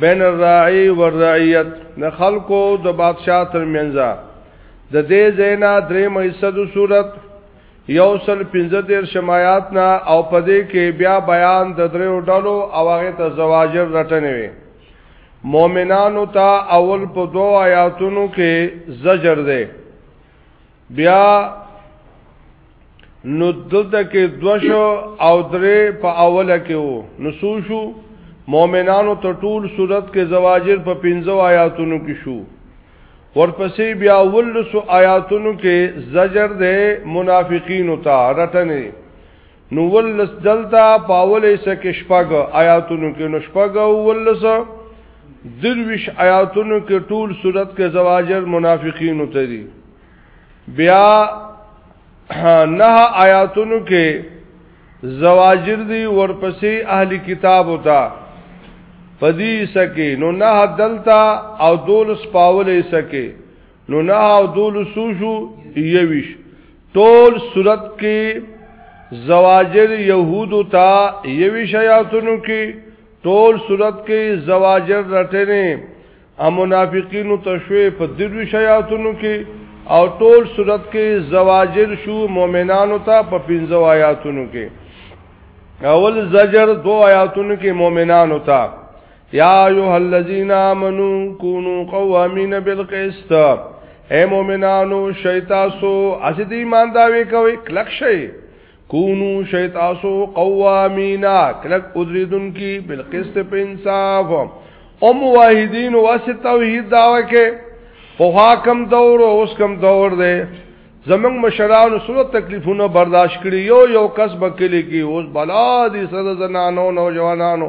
بین الراعی والرعیت نه خلقو د بادشاہ ترمنځ د دې زینا درې مېصد صورت یو سل 15 شمایات نه او پدې کې بیا بیان د درې ډلو او هغه ته زواجر رټنې وي مؤمنانو ته اول په دوه آیاتونو کې زجر ده بیا نو دلته کې دوشو او درې په اوله کې وو نو سو شو مؤمنانو ته ټول صورت کې زواجر په 15 آیاتونو کې شو ورپسې بیا ولسو آیاتونو کې زجر ده منافقین ته رټنې نو ولس دلته پاولې سکه شپږ آیاتونو کې نو شپږ ولس درویش آیاتونو کې ټول صورت کې زواجر منافقین ته دي بیا نه آیاتونو کې زواجر دی ورپسې اهل کتاب وتا پدی سکه نو نه دلتا او دولس پاولې سکه نو نه او دول سوشو یویش ټول صورت کې زواجر یهودو تا یویش آیاتونو کې ټول صورت کې زواجر رټنه ا منافقینو تشوی په دروي شیاطونو کې او ټول صورت کې زواجر شو مؤمنانو ته په پنځو آیاتونو کې اول زجر دو آیاتونو کې مؤمنانو ته یا ایها الذین آمنو کونو قوامین بالقسط اے مومنانو شیتاسو اسید ایمان داوی کوي کلک شي کونو شیتاسو قوامینا کلک ادریدن کی بالقسط په انصاف او موحدین واسه توحید داوی کې په حاکم دور او اوس کم دور دی زمنګ مشرانو سره تکلیفونه برداشت کړی یو یو کس بکلی کی اوس بلا دي سره زنانو نوجوانانو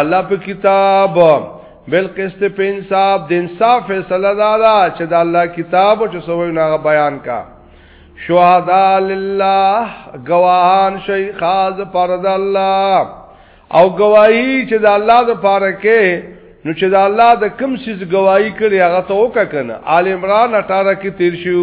الله په کتاب بل قسط په انصاف د انصاف فیصله دا ده چې د الله کتاب او چې سوي نه بیان کا شهدا لله گواهان شي خاص پر د الله او گواہی چې د الله د پاره کې نو چې د الله د کوم سیز گواہی کړي هغه ته وکړه کنه آل عمران 18 کې تیر شو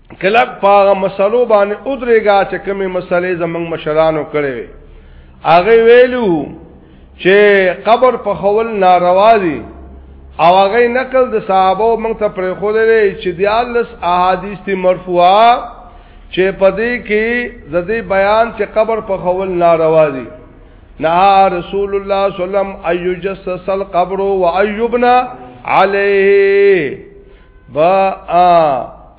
کلک پاغه مسلو باندې ادرېګا چې کومې مسلې زمنګ مشرانو کړې وي هغه ویلو چې قبر په خول ناروا دي او هغه نقل د صحابه موږ ته پرې خو لري چې د الله احادیث تی مرفوعه چې پدې کې زدي بیان چې قبر په خول ناروا دي نه رسول الله صلی الله علیه وسلم ايجسس القبر وايبنا عليه با ا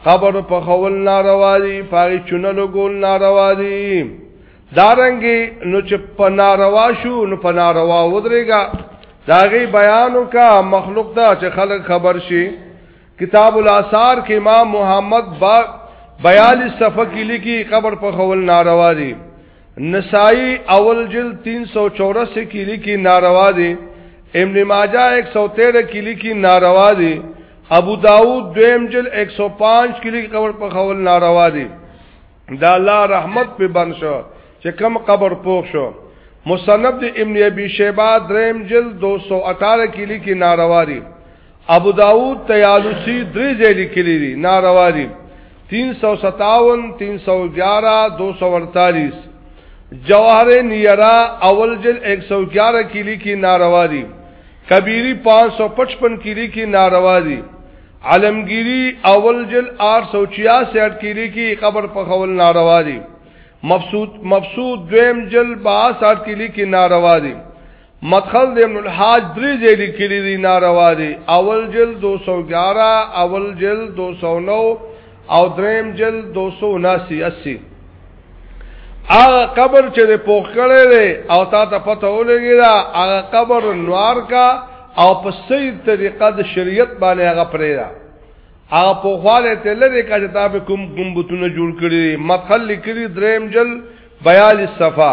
قبر په خول ناروا دي پای چونلو ګول ناروا دي دارنګي نو چې په ناروا شو نو په ناروا ودرېګا داغي بیانو کا مخلوق دا چې خلک خبر شي کتاب الاثار کې امام محمد با 42 صفحه کې لیکي قبر په خول ناروا دي نسائی اول جلد 384 کی لکی ناروا دی ابن ماجہ 113 کی لکی ناروا دی ابو داود دویم جلد 105 کی لکی قبر په خول ناروا دی دا الله رحمت په بن شو چې کم قبر پوښ شو مصنف د ابن ابي شيبه دریم جلد 218 کې لیکي ناروا دي ابو داود تیالوسی درې ځای لیکلي دي ناروا دي 357 311 248 جواهر نیرا اول جل 111 کې لیکي ناروا دي کبیری 555 کې لیکي ناروا دي علمگیری اول جل 866 کې لیکي قبر په خول ناروا دي مبسوط مبسوط دویم جل 62 کې لیکي ناروا دي مدخل د ابن الحاج درې ځای لیکلي دي ناروا دي اول جلد 211 اول جلد 209 او دریم جلد 279 80 هغه قبر چې د پوخ کړي دي او تا ته پته ولګي دا هغه قبر نوار کا او په صحیح طریقه د شریعت باندې هغه پرې دا هغه په خواله ته لري کا چې تا به کوم ګمبتونه جوړ کړي مدخل لیکلي دریم جلد 42 صفه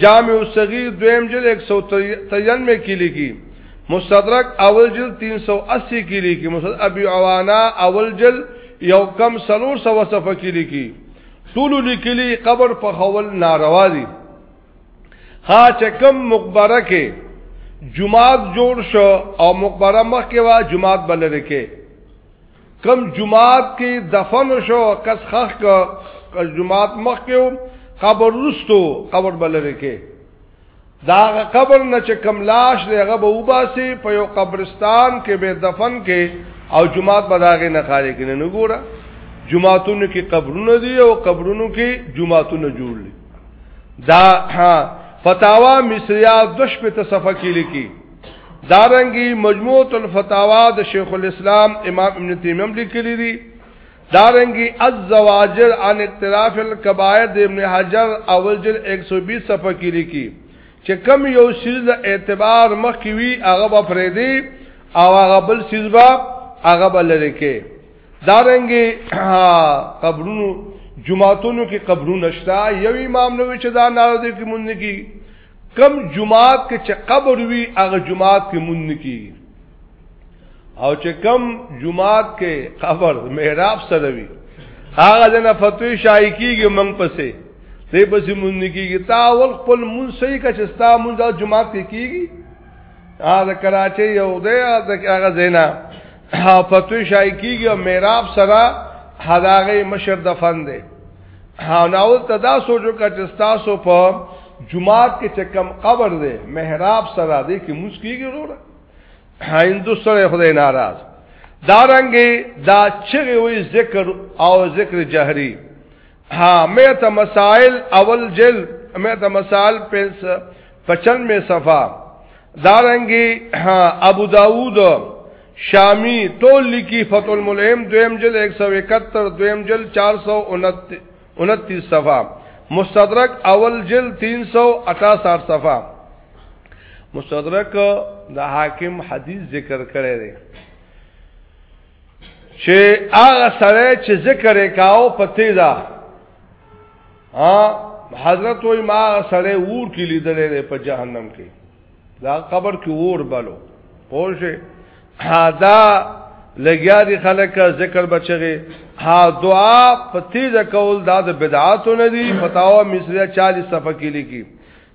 جامع الصغیر دویم جلد 193 کې لیکي مستدرک اول جلد 380 کې لیکي مستدرک ابي عوانا اول جلد یو کم سلور سو صفحه کې لیکي ټول لیکلي قبر په خول ناروا دي ها چې کم مقبره کې جمعات جوړ شو او مقبره مخ کې وا جمعات بلل کې کم جماعت کې دفن شو کس خخ کا کس جماعت مخ کېو قبر رستو قبر بلره کې دا قبر نه چې کم لاش دی هغه به وباسي په یو قبرستان کې به دفن کې او جماعت بداغه نه خارې کې نه ګوره جماعتونو کې قبرونه دي او قبرونو کې جماعتونه جوړ دي دا ها فتاوا مصریات دش په تصفه کې لیکي دارنګي مجموعه الفتاوا د شیخ الاسلام امام ابن تیمیه لیکلی دی دارنګي الزواجر عن اعتراف الكبائر د ابن حجر اول جل 120 صفحه کې لیکي چې کم یو شیز د اعتبار مخ کې وی هغه به فريدي او هغه بل شیز به هغه به لری کې دارنګي قبرونو جمعاتونو کې قبرونه شته یو امام نوې چې دا نارو دې کې مونږ کې کم جماعت کې چې قبر وي هغه جماعت کې مونږ نه کیږي او چې کم جماعت کې قبر محراب سره وي هغه جنا فتوی شای کیږي مونږ پسې دې پسې مونږ نه کیږي تا ول خپل مونږ صحیح کا چې ستا مونږ د جماعت کې کیږي هغه کراچي یو دی هغه زینا فتوی شای کیږي او محراب سره هداغه مشر دفن دی او ناول ته دا سوچو کا چې تاسو په جمعات کې چې کم قبر دی محراب سره دی کې موږ کیږي وروره هندو سره خدای ناراض دارنګي دا چغه وي ذکر او ذکر جهري ها مې ته مسائل اول جل مې ته مسائل 95 صفه دارنګي ابو داوود شامی ټول لیکي فتح الملهم دویم جل 171 دویم جل 429 صفحه مستدرک اول جل 368 صفحه مستدرک د حاکم حدیث ذکر کړی دی چې هغه سره چې ذکر وکاو په تیزا ها حضرت وای ما سره ور کې لیدلې په جهنم کې دا قبر کې اور بلو پوجي دا لګیا دي خلک ذکر بچغي ها دعا په تیزه کول دا د بدعاتو نه دي فتاوا مصریه 40 صفحه کې لیکي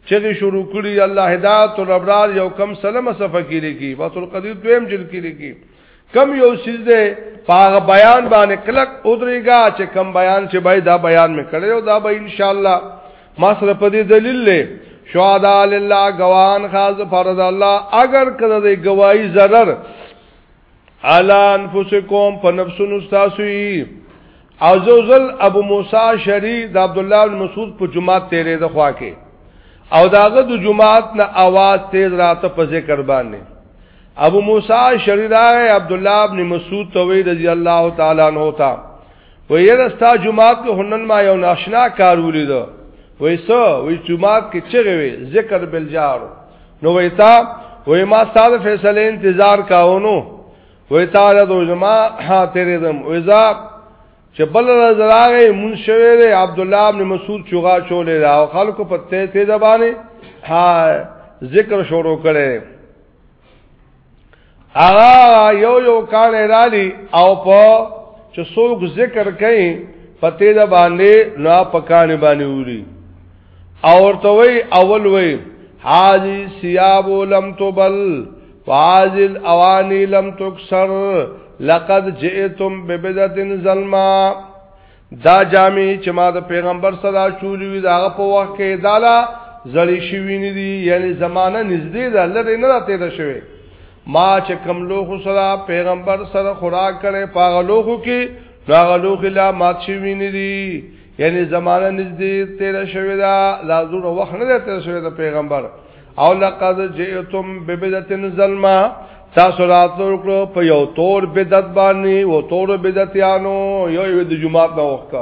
چې شروع کړي الله هدایت الابرار یو کم سلمه صفحه کې لیکي وصل قدیر دویم جلد کې لیکي کم یو سیز ده پاغ بیان باندې کلک ادریګا چې کم بیان چې بای دا بیان مې کړی او دا به ان شاء الله ما سره په دې دلیل له شهدا لله غوان خاص فرض الله اگر کړه دې گواہی zarar علا انفسکم په نفسونو تاسو او زوزل ابو موسی شری د عبد الله بن مسعود په جمعه تیرې د خوا کې او داغه د جمعات نه आवाज تیز راته په ذکر باندې ابو موسی شریدا عبد الله ابن مسعود توی رضی الله تعالی عنہ تا و یرستا جمعات کې هنن ما یو ناشنا کار ولید وې سو وې جمعات کې چغه وې ذکر بالجار نو وې تا وې ما ستاسو فیصله انتظار کاونو وې تا له جمعه ها تیرې دم وې چې بل ورځ راغی مون شوی دی عبد الله ابن مسعود چوغا چولې دا او خلکو په ته ته زبانه ها ذکر شروع کړي اغا یو یو کان رالی او په چې څوک ذکر کوي پته دا باندې نو پکانه باندې وری اورته وی اول وی حاجی سیاب لم تبل فاضل اوانی لم تکسر لقد جئتم ببدعت ظلما دا جامع چې ما د پیغمبر صدا چولی وی داغه په وخت کې دالا زړی شوی نه دی یعنی زمانہ نږدې ده لره نه راته ده شوی ما چې کم لوخو سره پیغمبر سره خوراک کړي پاغلوخو کې راغلوخ لا مات شوی نه دی یعنی زمانه نږدې تیر شوی دا لا زور وخت نه تیر شوی دا پیغمبر او لقد جئتم ببدعه ظلما تاسو راتلو کړو په یو تور بدعت باندې و تور بدعتانو یو یو د جمعه په وخت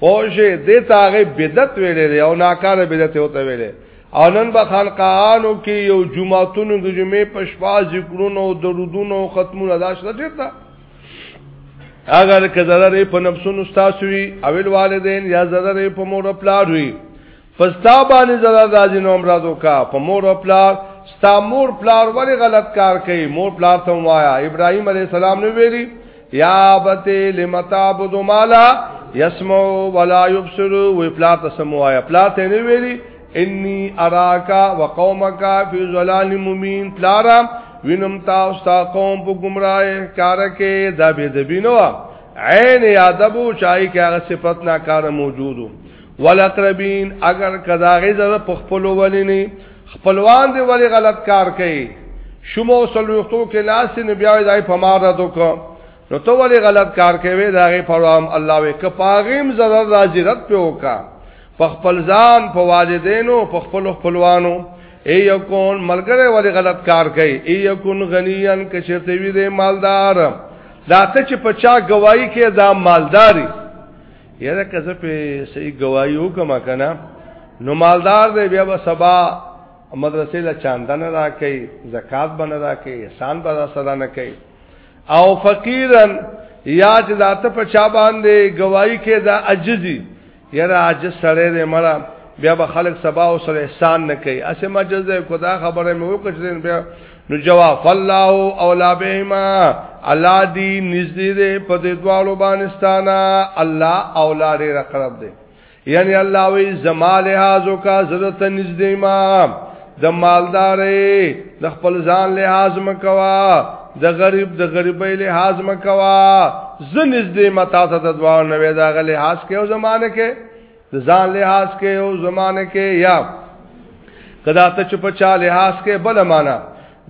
پوجې د تاغه بدعت ویلې او ناکاره بدعت وته ویلې او نن به خلقانو کې یو جمعهتون د جمعې په شپه ذکرونو درودونو ختمونو ادا شته چیرته اگر که ضرر په نفسونو تاسو وي او والدین یا ضرر په مور پلار وي پستا باندې ضرر راځي نو امراض وکا په مور پلار ستا مور پلار ولی غلط کار کوي مور پلار ته وایا ابراهيم عليه السلام نو ویلي یا بته لمتعبد مالا يسمع ولا يبصر و پلار ته سموایا پلار ته نو ویلي انی اراکا وقومکا فی ظلال مبین تلارا وینم تا او ستا قوم په گمراه کار کې دا به د بینو عین یادبو چای کې هغه صفت ناکاره موجودو ولقربین اگر کداغه زره په خپل ولینی خپلوان دی ولی غلط کار کوي شمو سلوختو کې لاس نه بیا دای په مار دوک نو ته ولی غلط کار کوي داغه پروام الله وک پاغیم زره راځي رد په وکا په خپل ځان په والدینو په خپل خپلوانو ای یکون ملګری ولی غلط کار کوي ای یکون غنیان کشرته وی دی مالدار دا ته چې په چا گواہی کې دا مالداری یره کزه په صحیح گواہی وکما کنه نو مالدار دی بیا به سبا مدرسې له چاندنه راکې زکات بنه راکې احسان به سره نه کوي او فقیرن یا چې ذات په چا باندې گواہی کې دا عجزي یره عاجز سره دې مړه بیا به خلک سبا او سره احسان نه کوي اسه ما جزې خدا خبره مې وکړې بیا نو جواب فالله اولا بهما الله دی نږدې دې په دې دوالو باندېستانا الله اولا دې رقرب دې یعنی الله وی زمال هازو کا زړه ته نږدې ما د مالدارې د خپل ځان لحاظ مکوا د غریب د غریبۍ لحاظ مکوا زنځ دې متا ته د دوه نوې دا غلې حاصل کې او زمانه کې د ځان لحاظ کې او زمانه کې یا کدا ته چپ چا لحاظ کې بل معنا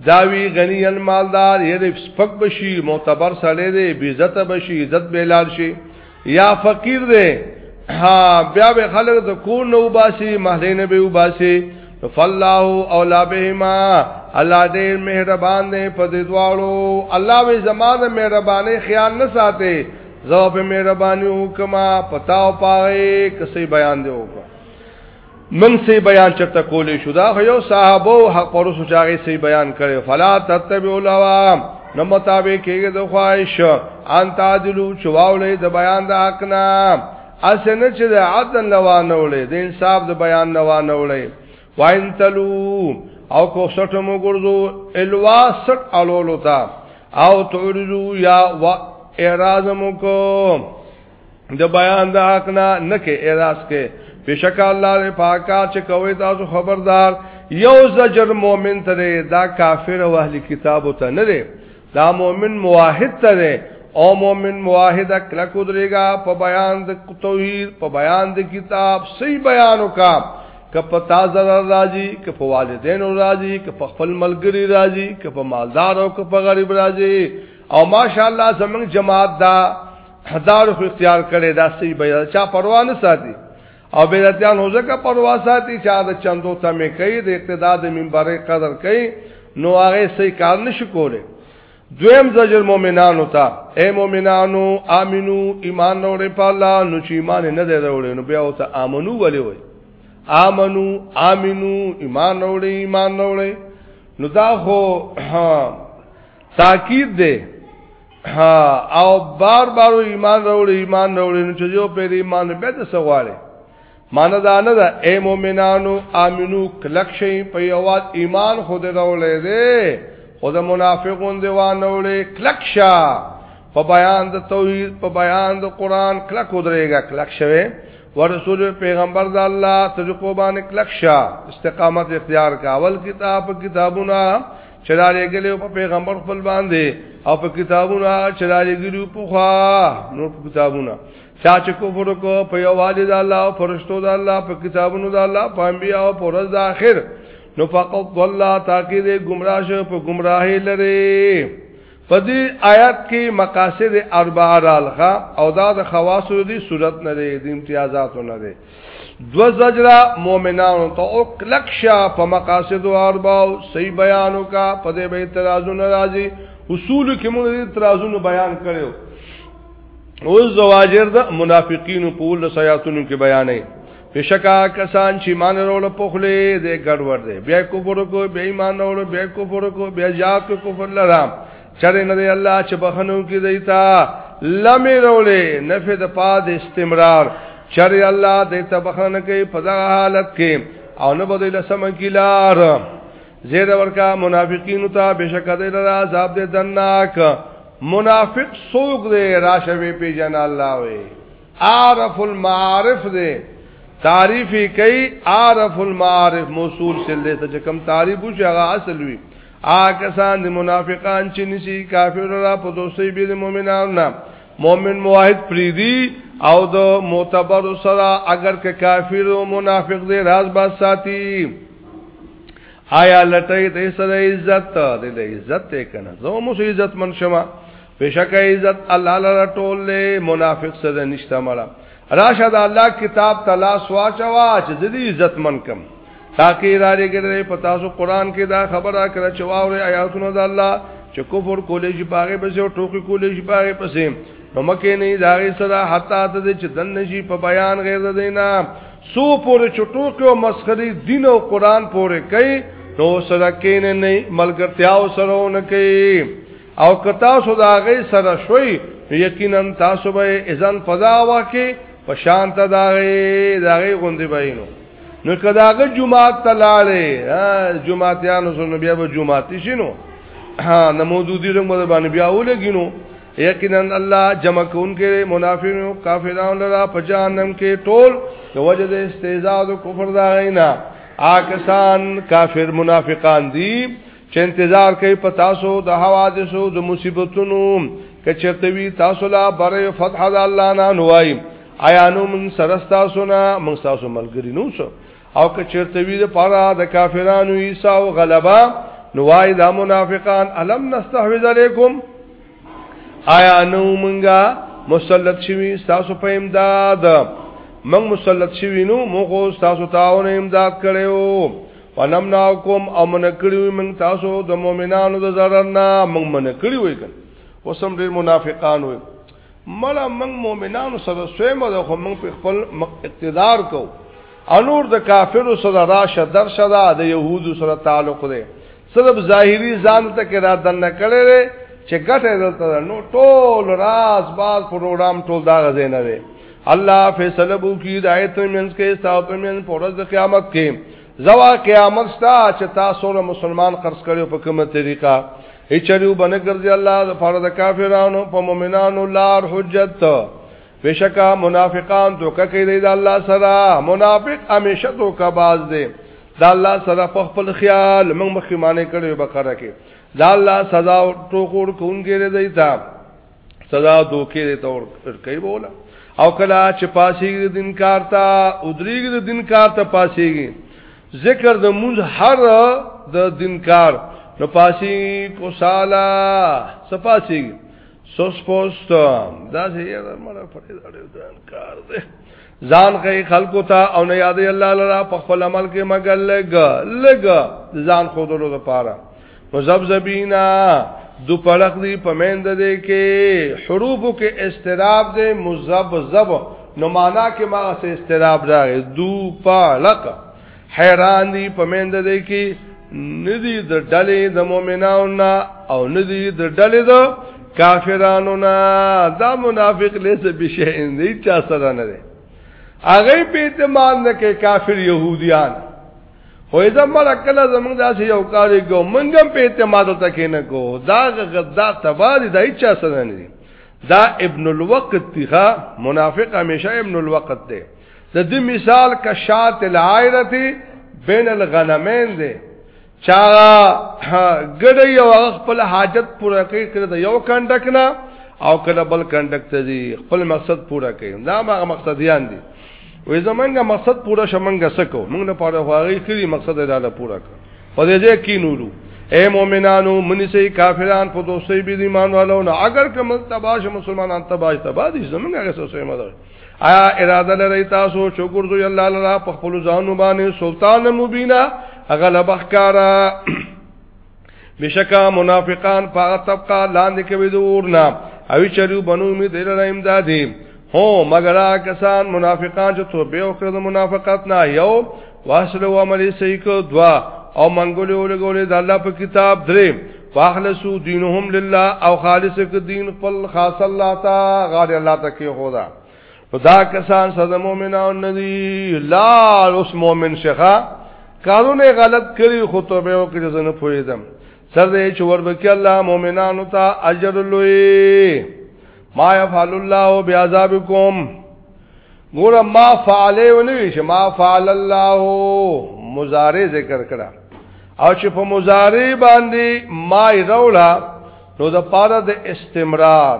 داوی غنی المالدار یې سپک بشي معتبر سړی دی بی عزت بشي عزت بیلار شي یا فقیر دی ها بیا به خلک د کو نو باسي محله نه به وباسي فالله اولا بهما الله دې مهربان دی په دې دواړو الله وی زمانه مهرباني خیال نه ساتي زو په مهرباني حکما پتاو پاره کسي بیان دی وکړه من سی بیان چرته کولې شو دا یو صحابه او حق پرسو چاغي سی بیان کړي فلا تتبع الهوا نو مطابق کېږي د خواهش ان تعدلو چواولې د بیان د حق نه اسنه چې د عدل لوانولې د انصاف د بیان لوانولې وان تلو او کو سټمو ګرځو الوا سټ الولو تا او تعرضو یا و اعراض مو کو د بیان د حق نه نه کې اعتراض کې بشک الله دې پاکا چې کوي تاسو خبردار یو زجر مؤمن ته دا کافر او اهل کتاب ته نه دی دا مؤمن موحد ته دی او مؤمن موحد کله کو درېګا په بیان د توحید په بیان د کتاب صحیح بیان وکړه که په تازه راځي که په والدینو راځي که په خپل ملګری راځي که په مالدار او که په غریب راځي او ماشاءالله زمنګ جماعت دا حدار خو اختیار کړي دا سي به چا پروا نه ساتي او بیرتیان هو ځکه پروا ساتي چې دا چندو ته مې کوي د اقتدا د منبرې قدر کوي نو هغه سي کار نشي کوله دویم زجر مومنانو ته اے مومنانو امنو ایمان اورې په الله نو چې ایمان نه دی وروړي نو بیا او ته امنو ولې وای امنو امنو ایمان اورې ایمان اورې نو دا خو تاکید دی او بار بار ایمان راوړي ایمان راوړي نو چې یو پیر ایمان به د سواله معنی دا نه ده اے مومنانو امنو کلک شي په یواد ایمان خود راولې دي خود منافقون دی وانولې کلک شه په بیان د توحید په بیان د قران کلک ودرېګا کلک شوه ورسول پیغمبر د الله طریقو باندې کلک شه استقامت اختیار کا اول کتاب کتابونه چې دا لګلې په پیغمبر خپل باندې او په کتابونو چې دا لګلې په خوا نور په کتابونو چا چې کفر کو په یوالي د الله او فرشتو د الله په کتابونو د الله په انبیا او پر ورځ د اخر نو فقط والله تاکي دې گمراه شو په گمراهي لري په دې آیات کې مقاصد اربع رالخه او دا د خواصو دي صورت نه دي د امتیازاتو نه دي دو زجرا مومنانو ته او کلکشا په مقاصد او ارباو صحیح بیانو کا په دې به اعتراضو ناراضي اصول کې موږ دې اعتراضونو بیان کړو او زواجر د منافقین په ول سیاتونو کې بیانې بشکا کسان چې مان وروړ په خله دې ګډ ور دي بیا کو پرو کو بیا ایمان وروړ بیا کو پرو کو بیا جاپ کو پر لرام چرې نه دی الله چې بخنو کې دی تا لمې رولې نفع د پاد استمرار چرې الله دې ته بخنه کوي په دغه حالت کې او نه بدل سم کې لار زیر ورکا منافقین ته بشک دې لرا عذاب دې دناک منافق سوق دې راشوي په جن الله وي عارف المعارف دې تعریف کوي عارف المعارف موصول سره ته کم تعریف وشي هغه اصل وي آکسان دی منافقان چی نسی کافر را پا دوستی بید مومنان نا مومن مواحد پریدی او د معتبر سره اگر که کافر او منافق دی راز باز ساتي آیا لټای ته سره عزت دی له عزت ته کنه زه مو عزت من شمه بشک عزت الله لره ټول له منافق سره نشته مړه راشد الله کتاب تلا سوا چوا چې د دې عزت من کم تاکي را لګره په تاسو قران کې دا خبره کړه چې واوري آیاتونه د الله چې کفر کولې شي باغې پسې او ټوکی کولې شي باغې پسې نو مکه نه داغه سره حتا ته چې دن نشي په بیان غیر دینا سو پورې چټو کې او مسخري دین او قران پورې کوي نو سره کین نه ملګرتیا او سره نه کوي او که تاسو دا غي سره شوي یقینا تاسو به اذن فضا واکه په شان ته دا غي دا غي غوندي بینو نو کداغه جمعات تلاله جمعاتیانو سره بیا به جمعاتی شینو ها نمودودی رنگ مده باندې بیا ولګینو یقینا الله جمع کون کې منافقینو کافرانو لرا په جهنم کې ټول د وجه د استعزاز او کفر دا غینا آکسان کافر منافقان دي چې انتظار کوي په تاسو د حوادثو د مصیبتونو کچرتوی تاسو لا بره فتح د الله نه نوای ایانو من سرستا سنا من تاسو ملګری نو شو او کچرتوی د پاره د کافرانو عیسی او غلبا نوای دا منافقان الم نستحوذ علیکم ایانو منګه مسلط شوی تاسو په امداد من مسلط شوی نو موږ تاسو ته امداد کړو ونمنعکم او منکړیو من تاسو د مؤمنانو د زرنا من منکړیو وکړ وسم ډیر منافقان وي مړه من مؤمنانو سره سویمه د خو من په خپل اقتدار کو انور د کافرو سره راشه در شدا د يهودو سره تعلق دی صرف ظاهری ځان ته کې را دنه کړي چې ګټه دلته نو ټول راز باز پروګرام ټول دا غزې نه دی الله فیصله بو کی دایت منس کې ساوت من پورز د قیامت کې زوا قیامت ستا چې تاسو له مسلمان خرڅ کړو په کومه طریقه هچریو باندې ګرځي الله د فرض کافرانو په مؤمنانو لار حجت بشکا منافقان دوکه کوي د الله سره منافق همیشه دوکه باز دی د الله سره په خپل خیال موږ مخکې معنی کړو بقره کې د الله سزا ټوکور کوونګې دی ته سزا دوکې دې تور کوي بولا او کلا چې پاسېږي دین کارتا او درېږي دین کارتا پاسېږي ذکر د مونږ هر د دین کار نو پاسي کو سالا سپاسي سوس پوسټ دا چې یاره مړه پرې دړې ځان کار دې ځان کوي خلکو ته او نه یادې الله لرا په خپل عمل کې مګر لګ لګ ځان خودلو لپاره مزبذبینا دو پړق دی پمیند دی کې حروفو کې استراب دی مزبذب نو معنا کې ما سه استراب راغی دو پړق حیران دی پمیند دی کې ندی د ډلې د مؤمنانو نه او ندی د ډلې د کافرانو نه دا منافق لیس بشیء دی چا سره نه دی هغه په اعتماد نه کې کافر يهوديان خو اذا مړه کله زمونږ داسې یو کار کو منګم په اعتماد ته کې نه کو دا غدا تبار د هیڅ سره نه دي دا ابن الوقت تیغه منافق همیشه ابن الوقت دی د دې مثال کا شات العائرتی بین الغنمین دی چا ګډه یو خپل حاجت پوره کوي کړه د یو کنډک نه او کله بل کنډک ته دی خپل مقصد پوره کوي دا ما مقصدیان دي وې زمونږه مقصد پوره شمنګه سکو مونږ نه پاره خواږي کړی مقصد دا نه پوره کړ په دې ځای کې نورو اے مؤمنانو منی سي کافران په دوستۍ بي ایمان والو نه اگر کوم تباش مسلمانان تباش تبادي زمونږه غسه سوې مده آیا اراده لري تاسو چې ګرځو الله لرا په خپل ځانو باندې سلطان مبینا غلبه ښکارا بشکا منافقان پاغه طبقه لاندې کوي دورنا او چریو بنو می دل را امدادي هو مگر کسان منافقان چې توبه وکړه د منافقت نه یو واصل او عملی صحیح کو دوا او منګولې ولګولې د الله په کتاب درې فاخلصو دینهم لله او خالص ک دین خپل خاص الله تا غار الله تکي خدا خدا کسان سزا مومنان ندی لا اوس مومن شخه کارونه غلط کړی خو توبه وکړي زنه پویدم سر دې چې وربکی الله مومنانو ته اجر لوی ما يفعل الله بعذابكم ګور ما فعله ونوي چې ما فعل الله مضارع ذکر کړه او چې په مضارع باندې ما یې راوړه نو د پاره د استمرار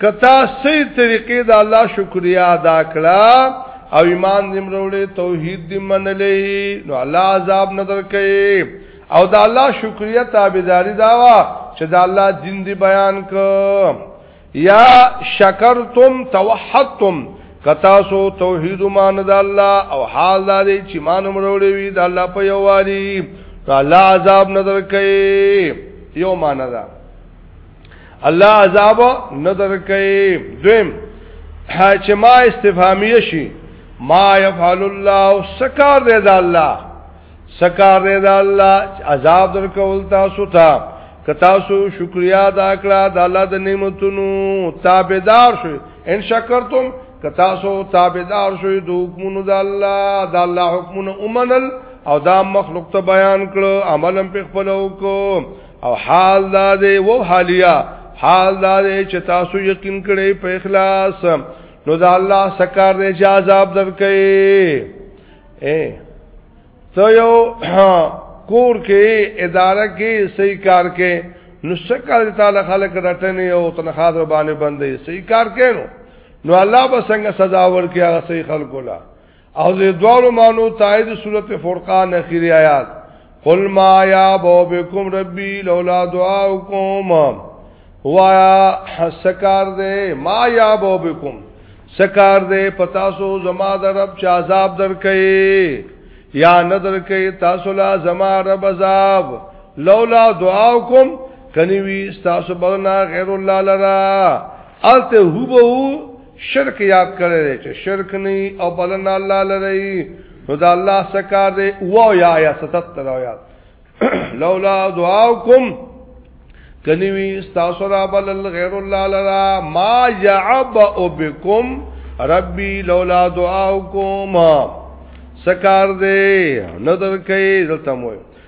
کتا سي طریقې د الله شکریا ادا کړه او ایمان دې مروړې توحید دې منلې نو الله عذاب نه درکې او د الله شکریا تابعداري دا وا چې د الله دین دې بیان ک یا شکرتم توحدتم کتا سو توحید مان د الله او حال دې چې مان مروړې وي د الله په یووالي الله عذاب نه درکې یو مان ده الله عذاب نه درکې دویم چې ما استفهامیه شي ما يفعل الله سکار دې دا الله سکار دې دا الله عذاب درکول تاسو ته که تاسو شکریا ادا کړه د الله د نعمتونو تابعدار شئ ان شکرتم که تاسو تابعدار شئ د حکمونو د الله د الله حکمونو ومنل او دا مخلوق ته بیان کړو عملم په خپلو کو او حال دا دی و حالیا حال دا دی چې تاسو یقین کړئ په اخلاص نو دا الله سکار دی چې عذاب درکې اے ته یو کور کې اداره کې صحیح کار کې نو سکار تعالی خلق رټنه او تنخواه ور باندې باندې صحیح کار کې نو نو الله به څنګه سزا ورکړي هغه صحیح خلکو لا او د دوالو مانو تایید سورت فرقان اخیری آیات قل ما یا بو بكم ربی لولا دعاؤکم وایا سکار دے ما یا بو بكم سکار دے پتاسو زما در رب چا عذاب در کئی یا ندر کئی تاسو لا زما رب عذاب لولا دعاؤکم کنیوی ستاسو بغنا غیر اللہ لرا الته هو به شرک یاد کړی چې شرک نه او بلن الله لري نو دا الله سکار دی و یا یا 77 آیات لولا دعاکم کنیوی استاسو را بلل غیر اللہ لرا ما یعبئو بکم ربی لولا دعاکم سکار دے ندر کئی دلتا موئی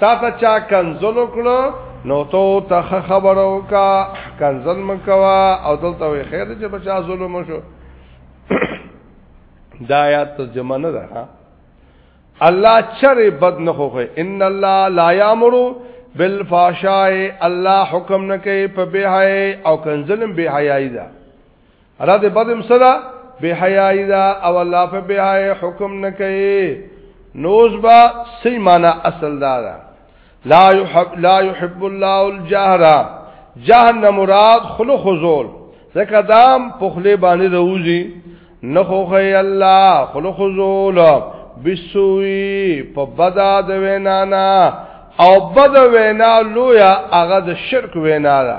تا ته چا کنزل وکړو نو تو ته خبرو کا کنزل مکوا او دلته وی خیر چې بچا ظلم شو دا آیات ترجمه نه ده الله چر بد نه خوخه ان الله لا یامر بالفحشاء الله حکم نه کوي په بهای او کنزلم بهایي ده رد بدم صدا بے حیائی دا او الله په بے حیائی حکم نه کوي نوز با سی معنا اصل دا دا لا يحب لا يحب الله الجهر جهنم مراد خلو خزول زکه دام پخله باندې روزي نه خوخی الله خلو خزول بسوی په بدا د وینانا او بد وینا لویا هغه د شرک وینا ده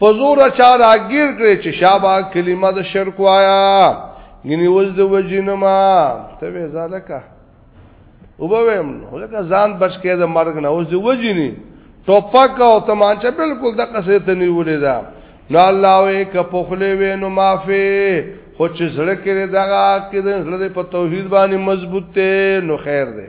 فزور چا راګیر کړي چې شابه کلمه د شرک وایا غنی وز د وجینما ته وې زالکا وبویم هغه ځان بچ کې د مرګ نه وز د وجینی ټوپک او تمانچه بالکل د قصې ته نیولې ده نو الله وې ک پخلې وې نو معافي خو چې زړه کې دغه کې د زړه په توحید باندې مضبوط ته نو خیر ده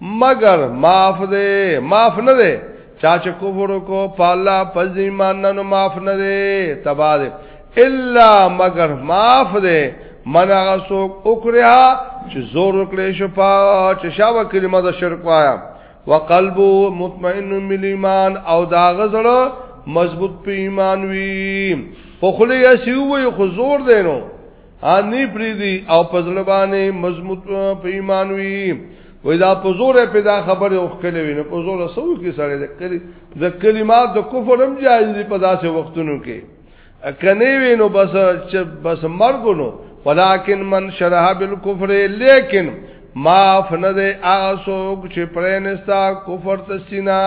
مگر معاف دے معاف نه دے چا چې کفر کو پالا پزیمان نن معاف نه دے تبا دے الا مگر معاف دے من هغه څوک وکړیا چې زور وکړي شو پا چې شاو کلمه د شرک وایا وقلبو مطمئن مل ایمان او دا غزړه مضبوط په ایمان وی خو خلی یسیو وی خو زور دینو انی پریدي او پزړه باندې مضبوط په ایمان وي وای دا په زور په دا خبره وکړي وي نو په زور سو کې سره ذکرې د کلمات د کفر هم جایز دي په داسې وختونو کې کني وي نو بس چې بس مرګ نو ولکن من شرح بالکفر لیکن معاف نه دی آسوک چې پرینستا کفر تسینا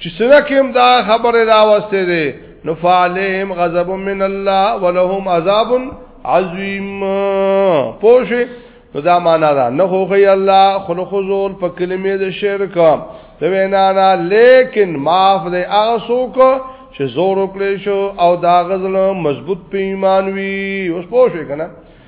چې سره کوم دا خبره راوسته دي نو فعلهم غضب من الله ولهم عذاب عظیم پوشه نو دا معنا ده نه خو غي الله خلق زول په کلمې د شرک ته وینا نه لیکن معاف دې هغه څوک چې زور وکړي شو او دا غزل مضبوط په ایمان وي اوس پوه شئ کنه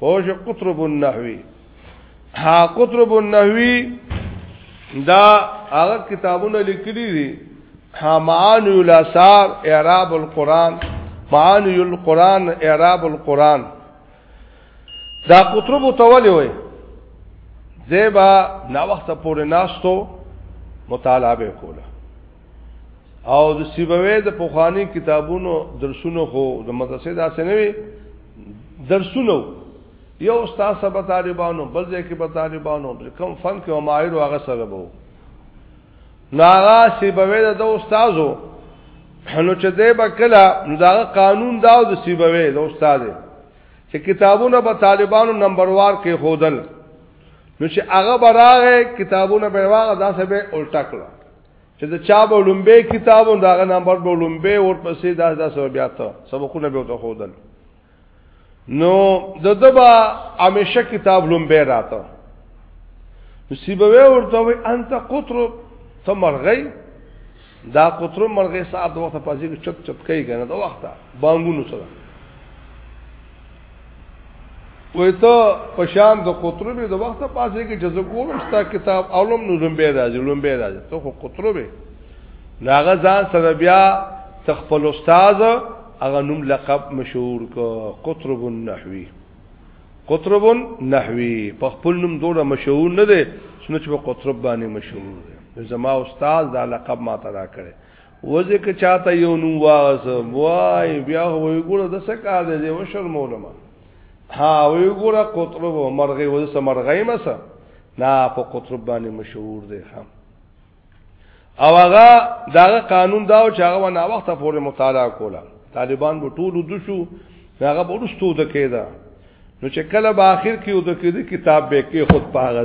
پوش قطرب النحوی ها قطرب النحوی دا هغه کتابونه لیکلي دي ها معانی الاثار اعراب القرآن معانی القرآن اعراب القرآن دا قطرب تولی وي زیبا نا وخت پورې ناستو مطالعه به کوله او د سیبوی د پوخانی کتابونو درسونو خو د مدرسې داسې نه وي درسونه یو استاد سبا طالبانو بل ځای کې به طالبانو کوم فن کې او ماهر او هغه سره به ناغا سی بوی دا استادو نو چې دې به کله نو دا قانون دا د سی بوی دا استاد چې کتابونه به طالبانو نمبروار کې خودل نو چې هغه براغه کتابونه به واغ دا سبه الټا کړو چې د چا به لومبه کتابو دا نمبر به لومبه ورپسې دا دا سبب بیا ته سبقونه به ته خودل نو د دبا همیشه کتاب لومبه راته نصیب وی ورته وی انت قطر ته مرغی دا قطر مرغی ساعت وخت پازی چپ چپ کوي کنه دا وخت بانګونو سره وې ته پشان د قطربه د وخت پاسې کې جزو کوم ستا کتاب اولم نو لومبه راځي لومبه راځي ته خو قطربه ناغه ځان سره بیا تخپل استاد هغه نوم لقب مشهور کو قطرب النحوی قطرب النحوی په خپل نوم دوره مشهور نه دی څنګه چې په قطرب باندې مشهور دی زما استاد دا لقب ما ته را کړی وځه که چاته یو نو واز وای بیا وی ګوره د څه کار دی و شرمولم ها وی ګوره قطرب مرغې و څه مرغې مسه نا په قطرب باندې مشهور دی هم او هغه داغه قانون دا او چې هغه نه وخت پورې مطالعه کوله طالبان به ټول د شو هغه به ورستو د کېده نو چې کله به اخر کې د کېده کتاب به کې خود پاغه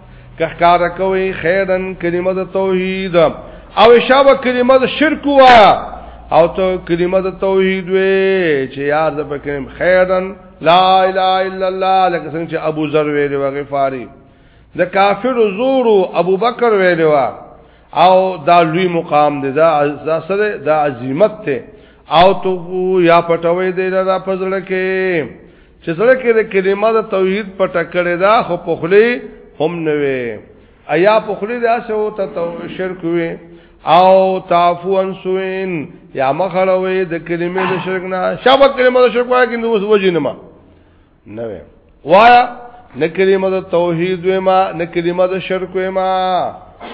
که ښکار کوي خیرن کلمه د توحید او شابه کلمه د شرک وا او ته کلمه د توحید وې چې یار د پکریم خیرن لا اله الا الله لکه څنګه چې ابو ذر ویلی و غفاری د کافر زور ابو بکر ویلی و او دا لوی مقام دی دا سره دا عظمت ته او تو یا پټوي دی دا پزړه کې چې زړه کې د کلمه د توحید په ټکړه دا خو پخلی هم نه وي ایا پخلی دا څه او ته شرک وي او تعفو عن سوین یا مخړوي د کلمې د شرک نه شابه کلمه د شرک وایي نو اوس وجه نه ما نه وي وایا نه کلمه د توحید وې ما نه کلمه د شرک وې ما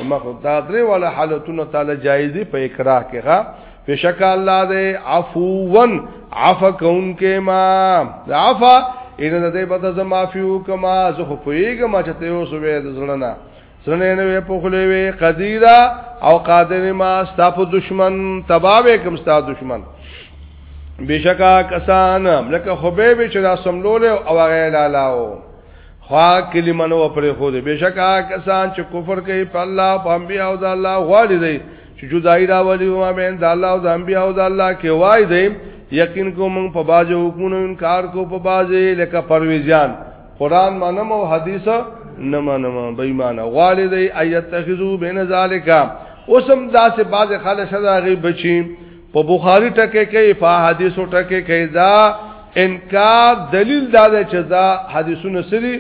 مخ دا درې ولا حالتونه تعالی جایز دي په اقرار کې ښا بشک الله دې عفوون عفا کون کې ما عفا ان دې بده زما معافيو کما زه خو پويګم چې ته اوس وې د زړنا سرنه نه په خلې وې قديرا او قادر ما ستاسو دشمن تباہ کوم ستاسو دشمن بشکا کسان لکه خبيب چې دا سملول او غیر لالاو خوا کلمنو پر خو دې بشکا کسان چې کفر کوي په الله په انبيو او د الله غواړي چې جدای را ولي او امین د الله او د انبیا او د الله کې وای دی یقین کو موږ په باجه حکومت انکار کو په باجه لکه پرویزیان قران منم او حدیث نه منم بې ایمان غواړي دی ایت تخذو بین ذالکا اوسم داسې باز خلک شدا غي بچي په بخاری ټکه کې په حدیثو ټکه کې دا انکار دلیل دا چې دا حدیثونه سری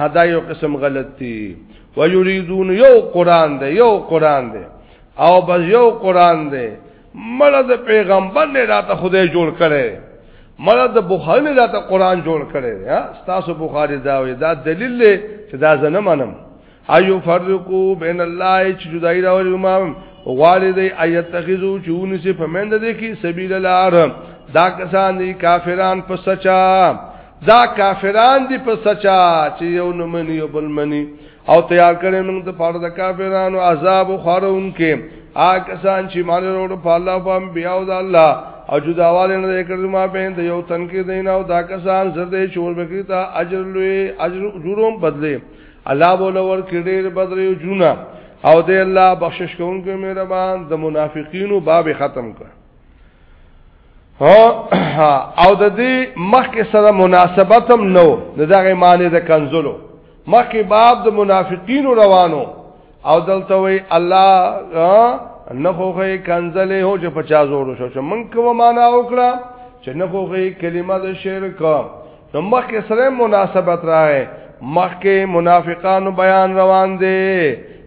هدا یو قسم غلطی ويريدون یو قران دی یو قران دی او بس یو قران دی مړه د پیغمبر نه راته خدای جوړ کړي مړه د بخاری نه راته قران جوړ کړي ها تاسو بخاری دا وي دا دلیل دی چې دا زنه منم ایو فرقو بین الله چې جدای راوړي امام غواړي دی ایت تخذو چون سي پمند دي کی سبیل العرب دا کسان دي کافران په سچا دا کافران دی په سچا چې یو نه مني او بل مني او تیار کړي موږ د پاره د کافرانو عذاب خورون کې آ کسان چې مان وروړو په الله پام بیا او د الله او جداواله نه کړو ما په د یو تن کې دین او دا کسان زړه چور بکری ته اجر لوی اجر جوړوم بدله الله بوله ور کړي بدره جونا او د الله بخشش کوونکو مهربان د منافقینو باب ختم کړ او د دې مخکې سره مناسبت هم نو د دغه معنی د کنزلو مخکې باب د منافقین روانو او دلته وی الله نه خوخه کنزلې هو چې 50 زور شو چې من کوم معنا وکړه چې نه خوخه کلمه د شرک نو مخکې سره مناسبت راغې مخکې منافقانو بیان روان دي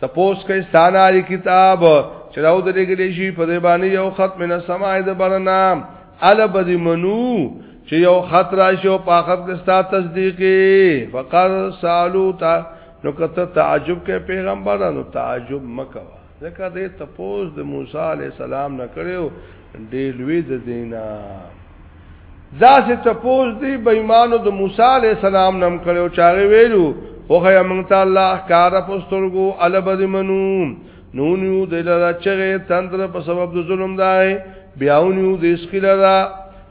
تپوس کوي ستانه علی کتاب چې راو د لګلې شي په دې باندې یو خط من سماع د برنا ال بد منو چې یو خط راشي او په خط کې ستا تصدیقي فقر سالو تا نو کته تعجب کې پیغمبرانو تعجب مکوا ځکه دې تپوس د موسی علی السلام نه کړو دی لوی د دینا دا چې تپوز دی بېمانو د موسی عليه السلام نم کړو چاغه ویلو خو هي مونږ ته الله کار پسترګو البد منو نون یو د لاره چغه تندر په سبب د ظلم دای بیاون یو د اسکیلا دا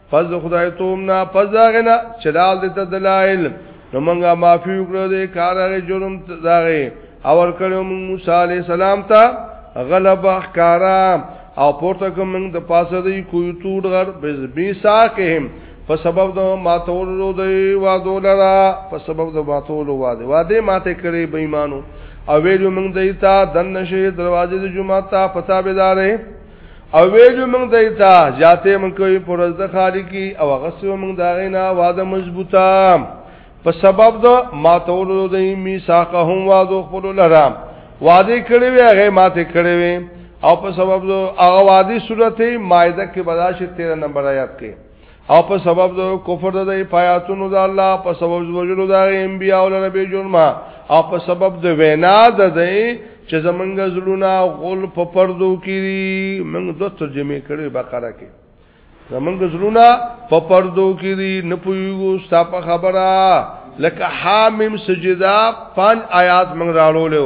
فز خدای توم نا فزاغنا چلال د دلایل نو مونږه معافي وکړو دې کار هغه جرم داغه اور کړو مونږ موسی عليه السلام ته غلب احکارا او پورته کوم مونږ د پاسه دی کوی توډ غر بز بي ساکهم په سبب د ماتولو دی وادو لرا په سبب د ماتولو واده واده ماته کړی بې ایمانو او ویلو مونږ دیتا دن نشه دروازه د جمعه ته پتا بيدارې او ویلو موږ دیتا جاته موږ کوي پرز د خاري کی او غسو موږ دا غینا واده مضبوطه په سبب د ماتولو د میثاقهم وادو خپل لرام وعده کړی وی هغه ماته کړی وی او په سبب د هغه وادي صورت مائده کې بداشه 13 نمبر آیات کې او په سبب د کفر د پایاتونو د الله په سبب د وجلو د انبیاء او نبی جنما او په سبب د وینا د دی چې زمونږ زلونه غول په پردو کې موږ د ترجمه کړي بقره کې زمونږ زلونه په پردو کې دي نه پویګو ستا په خبره لکه حامیم سجدا پنځ آیات موږ راړو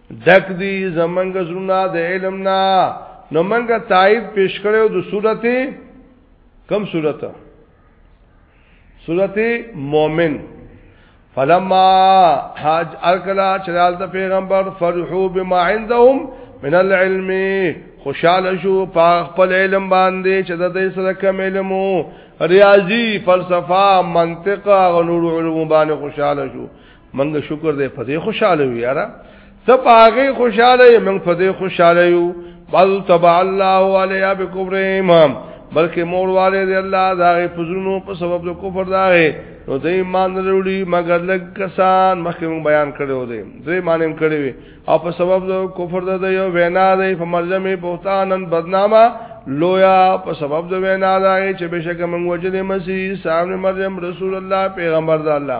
دک دی زمنګ زړونه د علم نه نو منګه تایید پیش کړو د سورته کم سورته سورته مؤمن فلما حاج ارکلا چرال د پیغمبر فرحو بما عندهم من العلم خوشاله شو په خپل علم باندې چې د دې سره کم علمو ریاضي فلسفه منطق او نور علوم باندې خوشاله شو منګه شکر دې په دې خوشاله یو یارا ته په هغه خوشاله یې موږ په دې خوشاله یو بل تبع الله علیا بکبر امام بلکې مور والے دې الله دا غي پزرونو په سبب د کفر دا غي نو دې ایمان وروړي مگر لګ کسان مخکې موږ بیان کړو دې دې مانم کړی وي او په سبب د کفر دا د یو وینا دې په مرجمه بهتانن بدنامه لویا په سبب د وینا دا غي چې بشک موږ وجه دې مسیح سامنے مریم رسول الله پیغمبر د الله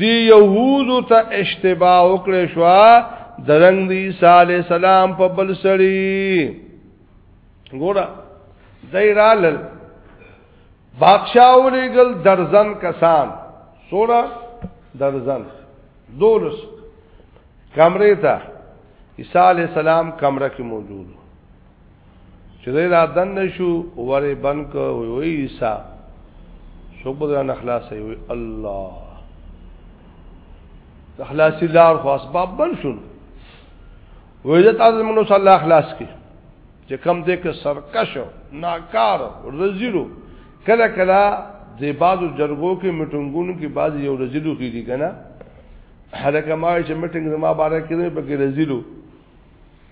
دی يهودو ته اشتباه وکړې شو درنګ دی عیسی علی السلام په بل سړی ګوره دایرال بادشاہ ولېګل درزن کسان سوره درزن دولس کمرې ته عیسی علی السلام کمره کې موجود چې دې را دن نشو ورې بن کو وی عیسی څوک به نه خلاصې وی الله خلاصي لار خو اسباب بن شول وجه تاسو موږ صلی الله خلاص کی چې کم دې کې سرکشو ناکار رزیلو کله کله د بازو جرګو کې میټنګونو کې باز یو رزیلو کې دي کنه هرکه ما چې میټنګ زما باره کې نه پکې رزیلو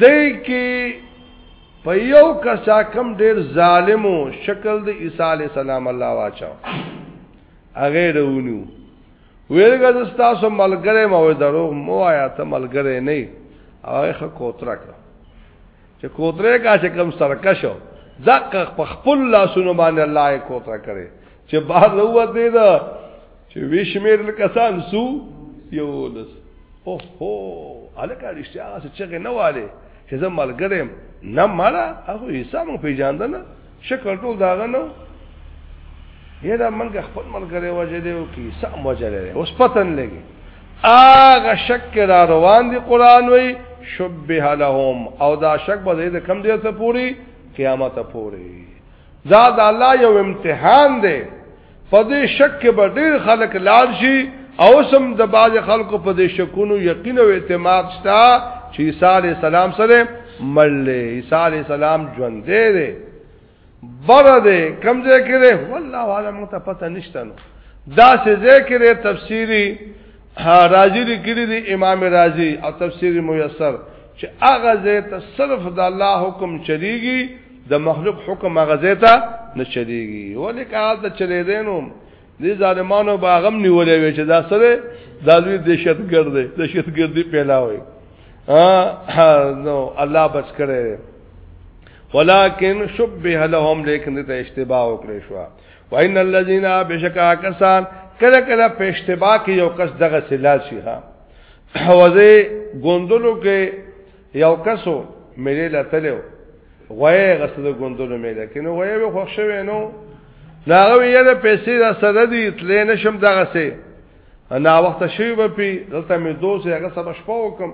دای کې په یو کسا کم ډیر ظالمو شکل د عیسی علی السلام الله واچاو هغه رونیو ویلګه د تاسو ملګری مو درو مو آیا ته ملګری نه هغه خو کوتره کړ چې کوتره کا چې کم سرکشو ځکه په خپل لاسونو باندې الله یې کوتره کړي چې بهر وروت دی دا چې وشمیر کسان سو یو لس او هو الکه رښتیا څه چې نه والي چې زه ملګرم نه مالا هغه حساب پیژاندنه شکل ټول د هغه نه و، یاره موږ خپل ملګری وژلی او که عیسی هم وژلی دی اوس پته نه لګي هغه شک را روان دي قران وی شبه لهم او دا شک به د کم دی ته پوری قیامت پوری دا د الله یو امتحان دی په دې شک کې به ډېر خلک لاړ شي او سم د باز خلکو په دې شکونو یقین او اعتماد شته چې عیسی علی السلام سره مړل عیسی علی السلام ژوند دی بره دی کمزې کړي والله عالم ته پته نشته نو دا څه ذکر تفسیری راضی لیکلی دی امام راضی او تفسیر میسر چې هغه زه ته صرف د الله حکم چریږي د مخلوق حکم هغه ځای ته نه چلیږي ولې کال ته چلی دی نو دې ظالمانو باغم نیولې وي چې دا سره د لوی دهشتګرد دی دهشتګردي پیلاوي ها نو الله بچ کړي ولكن شبه لهم لیکن دې اشتباه وکړي شو وان الذين بشکا کسان کله کله په اشتباه کې یو کس دغه سلال شي ها حوزه ګوندلو کې یو کسو میلې لتلو غوې غسه د ګوندونو میلې کینو غوې به خوښ شوی نو ناغه یې د پیسې را سره دی تلې نشم دغه سه انا وخت شوی به پی دلته مې دوست هغه سبا شپه وکم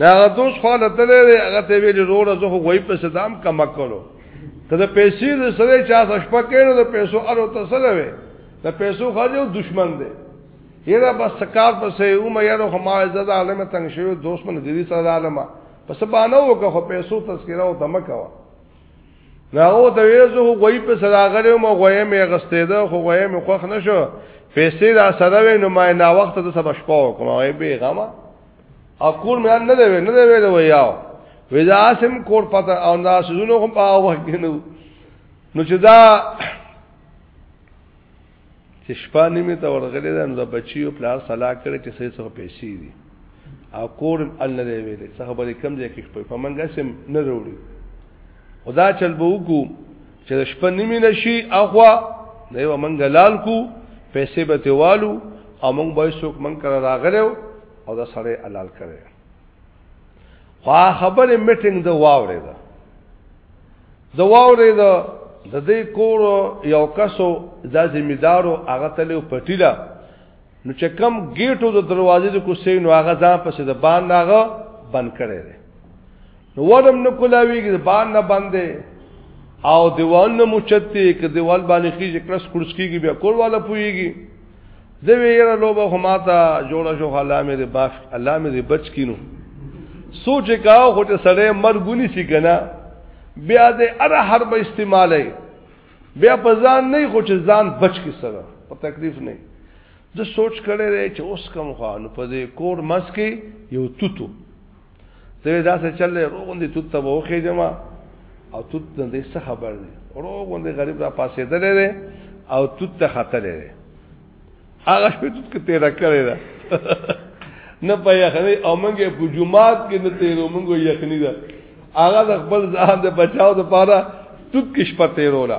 هغه دوست خو لتلې هغه ته ویل روړ زه غوې په صدام کم کړو ته د پیسې د سره چا شپه کینو د پیسو الو تسلوي د پیسو خاجو دشمن دی یره بس سکار پسې او مې یره خو ما عزت عالم تنگ شوی دوست من دې سره عالم پس باندې وکه خو پیسو تذکره او دمه کوا ناغو ته ویزو غوی په صداغره مو غوی مې غستې ده خو غوی مې خوخ نشو پیسې را سره وې نو ما نه وخت د سبا شپه وکم او به غما او کور مې نه دی نه دی ویل ویاو ودا سم کور پته او دا سزونو هم په وخت کې نو نو چې دا چې شپه نیمه ته ورغلی دا نو بچیو پلار صلاح کړی چې سې څه پیسې دي او کورم ال نه دی ویلې څه خبرې کم ځای کې شپې په منګه سم نه وروړي خدا چل به وکړو چې شپه نیمه نشي اخوا نه یو منګه لال کو پیسې به تیوالو او موږ به څوک منګ کرا راغلو او دا سړی حلال کړي خو خبره میټینګ د واورې ده زه واورې ده د دې کور یو کسو د ذمہدارو هغه تلو پټی ده نو چې کم گیټو د دروازې د کوسې نو هغه ځان پسې د بان ناغه بند کړي دي نو ورم نو کولاویږي د بان نه باندې او دیوال نه مچتي ک دیوال باندې خيږي کلس کورس کیږي بیا کول والا پويږي زه ویره لوبه خو ماته جوړه شو الله مې دې باف الله مې دې بچ کینو سوچ کاو خو ته سړی مرګونی سی کنه بیا دې ار هر به استعمالای بیا په ځان نه خو چې ځان بچ کی سره په تکلیف نه زه سوچ کړی چې اوس کوم خو نو په دې کور مس کې یو توتو زه دا څه چل روغ غوندي توت ته وخه جما او توت د دې څه خبر دی روغ غوندي غریب را پاسې درلې او توت ته خطر لري هغه شپه توت کې تیر کړی دا نه په یخنی او منګه په جمعات کې نه تیرو منګه یخنی دا هغه د خپل ځان د بچاو د پاره توت کې شپه تیرولا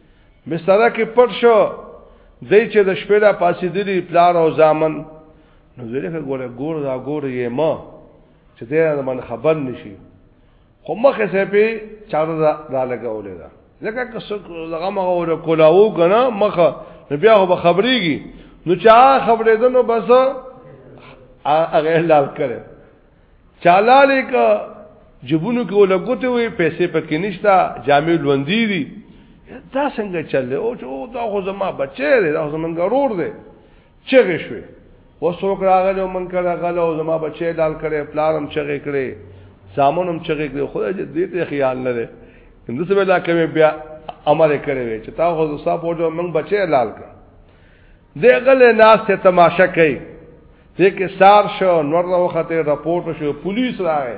بستر کې پټ شو دای چې د شپې را پاسې دلی پلار او ځامن نو زه له ګوره ګور را ګور یې ما چې دې من خبر نشي خو مخه سه په چار را لګولې ده لکه که څوک هغه مغه ور کولاو کنه مخه نو بیا هو خبرېږي نو چا خبرې ده نو بس هغه لال کړي چالاله ک جبونو کې ولګوته وي پیسې پکې نشتا جامې لوندې دي دا څنګه چلې او چې او دا خو زما بچی دی دا زمونږ ورور دی چغې شوې وسوک راغله او من کړه غله او زما بچی دال کړي پلانم چغې کړي زامنم چغې کړي خو دې ته خیال نه لري هندو سره لا کوي بیا امر کړي وي چې تا خو زما په جو من بچی لال کړ دې غله ناس ته تماشا کوي دې کې سار شو نور راوخته رپورټ شو پولیس راغی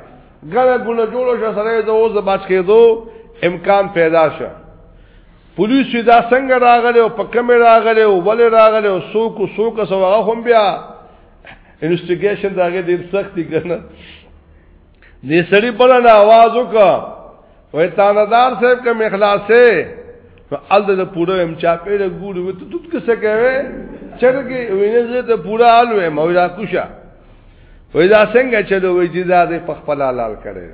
ګره ګونه جوړ شو سره د اوز بچ کېدو امکان پیدا شو پولیس دا څنګه راغله او په کومه راغله او ولې راغله او څوک څوک سو هغه هم بیا انویسټیګیشن داګه ډیر سخت دي کنه دې سړي په لړ आवाज وکړ وې تاندار صاحب کوم اخلاصې نو ال د پوره هم چا پیړه ګوري و ته توت کسه کوي چرګي وینې زه ته پوره حال وې مولا کوشا وې دا څنګه چې د وې جزا دې په خپل حلال کړي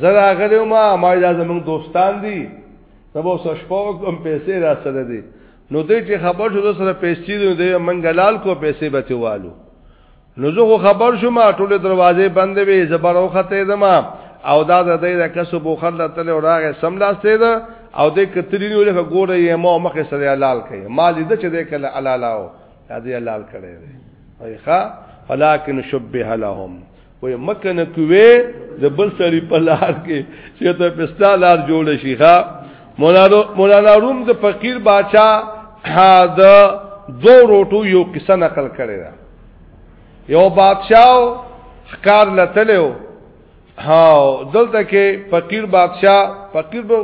زرا غلو ما ما دا زموږ دوستان دي سبو سشپو کوم پیسې را سره دي نو دې چې خبر شو سره پیسې دې منګلال کو پیسې به تیوالو نو زه خو خبر شوم ټول دروازې بندې وي زبر او خطه دما او دا د دې د کسب او خلل تل او راغه سم لاسته ده او د کترین له ګوره یې مو مخه سره حلال کړي مال دې چې دې کله حلالاو دا دې حلال کړي وي ښا ولکن شبه لهم وې مکه نه کوي د بل سری په لار کې چې ته پستا لار جوړ شي ښا مولانا روم د فقیر بادشاہ ها د دو روټو یو قصه نقل کړي یو بادشاہ خکار لتلې و ها دلته کې فقیر بادشاہ فقیر به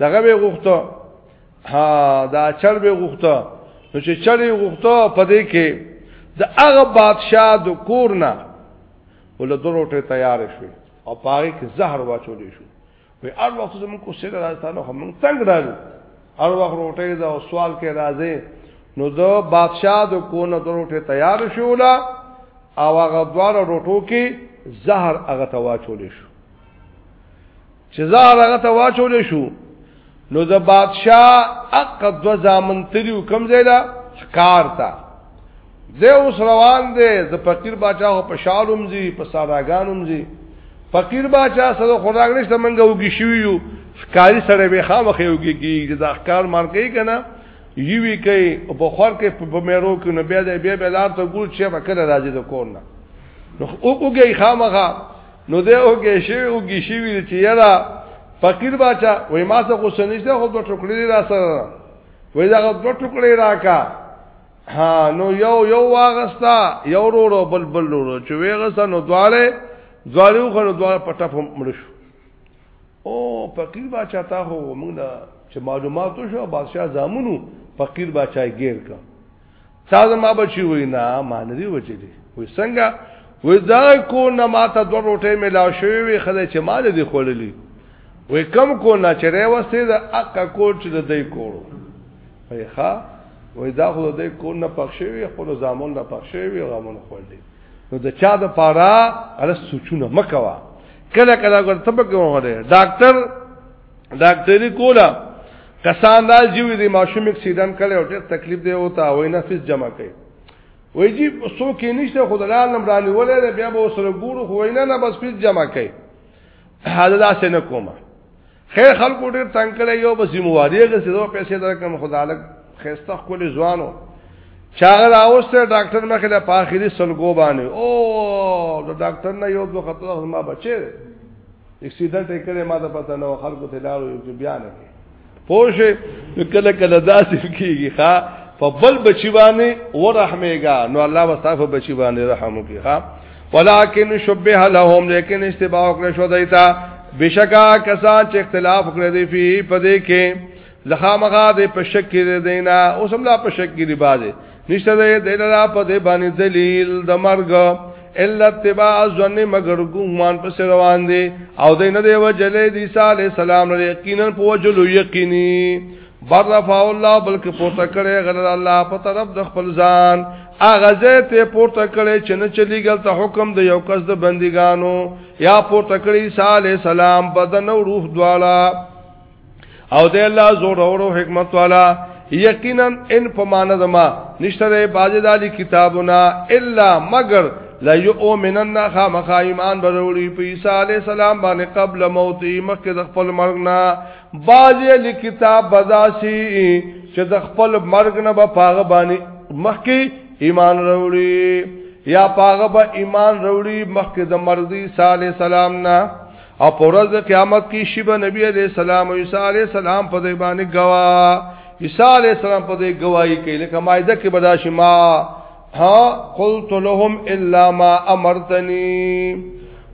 دغه به غوښته ها دا چر به غوښته نو چې چر یې غوښته په دې کې د هغه بادشاہ د کور نه ول دروټه تیار شوه او پاره کې زهر واچول شو وی ار وخت زمون کو سره راځانو هم څنګه راځو ار وخت روټه دا سوال کې راځي نو دو بادشاہ د کو نه دروټه تیار شولا او هغه دوار روټو کې زهر هغه تواچول شو چې زهر هغه تواچول شو نو د بادشاہ اق دو زامن تریو کم زیلا خکار تا دی اوس روان دی د فقیر بادشاہ په شالوم زی په ساراګانوم زی فقیر بادشاہ سره خوراک نشته منګه وګی شو یو خکاری سره به خامخې وګی کی دا خکار مار کوي کنه یوی کوي او په خور کې په میرو کې نو بیا د بیا بلار ته ګور چې په کله راځي د کور نه نو وګی خامخه نو ده او کې شوی او کې شوی چې یرا فقیر باچا وای ما څه خو سنشته خو دوه ټوکړې را سره وای دا دوه ټوکړې راکا ها نو یو یو واغستا یو ورو بل بل ورو چې ویغستا نو دواله دواله خو نو دواله پټه هم مړ شو او فقیر باچا تا هو موږ چې معلوماتو شو بادشاہ زامنو فقیر باچا ګیر کا تا زما بچی وای نه ما نه دی وچی دی وای څنګه وای دا کو نه ما ته دوه روټه ملا شوی وی خدای چې مال دی خوللی وای کم کو نه چرې وسته دا اق کو چې د دې کورو وای ښا وای دا خو د دې کو نه پخښوی خپل زامن نه پخښوی غامن خوللی نو د چا د پاره ال سوچونه مکوا کله کله ګر تبګه وره ډاکټر ډاکټري کوله کسان دا جیوی دی ماشوم اکسیډنټ کړي او ډېر تکلیف دی او تا وینا فیس جمع کړي وای جی سو کې نشته خدای عالم رانی ولې بیا به سره ګورو خو وینا نه بس فیس جمع کړي حالا دا سه نه کومه خیر خلکو ډیر تنگ کړي یو به ذمہواری غسه دوه پیسې درکم خدا لک خسته خپل ځوانو چاغه راوسته ډاکټر مخې له پاخري سلګو باندې او د ډاکټر نه یو دوه خطر ما بچي اکسیډنټ یې کړی ما ته پته نه و خلکو ته لارو یو کې بیان کې پوښې نو کله کله داسې کیږي ښا په بل بچی باندې ورحمېګا نو الله واستغفر بچی باندې رحم وکي ښا ولکن شبه لهم لیکن اشتباه وکړ شو دایتا بشکا کسان چې اختلاف کړی دی په دې کې لخامغه دې په شک کې دینا اوس هم لا په شک کې دی بازه نشته دې دلرا په دې باندې دلیل د مرګ الا اتباع ظن مگر ګومان پس روان دي او دې نه دی وجلې دي صالح السلام لري یقینا په وجلو یقیني بر رفع الله بلکې پورته کړي غل الله په طرف د خپل ځان اغه ته پورته کړي چې نه چلی ګل ته حکم د یو کس د بندګانو یا پورته کړي صالح السلام بدن او روح دواړه او د الله زور او حکمت والا یقینا ان فمان زما نشتره باج دالی کتابنا الا مگر لا یؤمنن خامخ ایمان بروړي په عیسی علی السلام باندې قبل موت مخکې د خپل مرګ نه باج لی کتاب بزاسی چې د خپل مرګ نه به پاغه باندې مخکې ایمان وروړي یا پاغه به ایمان وروړي مخکې د مرضی صالح سلام نه او په ورځ د قیامت کې شیبه نبی علیہ السلام او عیسی علیہ السلام په دې باندې گواه عیسی علیہ السلام په دې گواہی کوي لکه مایده کې بداشي ما ها قلت لهم الا ما امرتني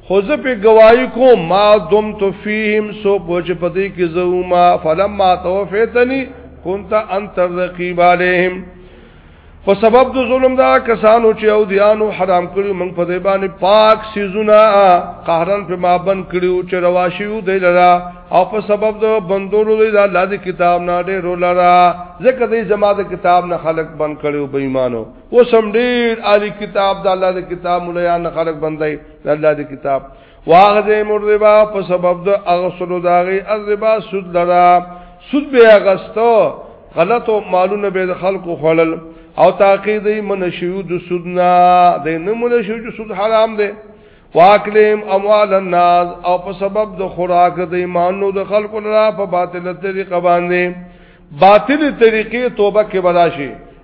خو زه په گواہی کوم ما دم تو فیهم سو پوج پدې کې زوما فلما توفیتنی كنت انت الرقیب علیهم په سبب د ظلم دا کسانو چې او دیانو حرام کړی موږ په دې باندې پاک سيزونه قهرن په مابن کړیو چې رواشیو دی لرا او په سبب د بندولو دی دا لاد کتاب نه ډېر لرا ځکه دې زما د کتاب نه خلق بن کړیو بې ایمانو اوس هم ډېر عالی کتاب د الله د کتاب مولیا نه خلق بندای د الله د کتاب واغذه مربا په سبب د اغسلو داغي الربا سود لرا سود به اغستو غلط او مالونه به د خلکو خلل او تاقید من شیو د سود نه د نه من شیو د سود حرام دی واکلم اموال الناس او په سبب د خوراک د ایمانو د خلکو لرا په باطل طریقه باندې باطل طریقې توبه کې بلاشي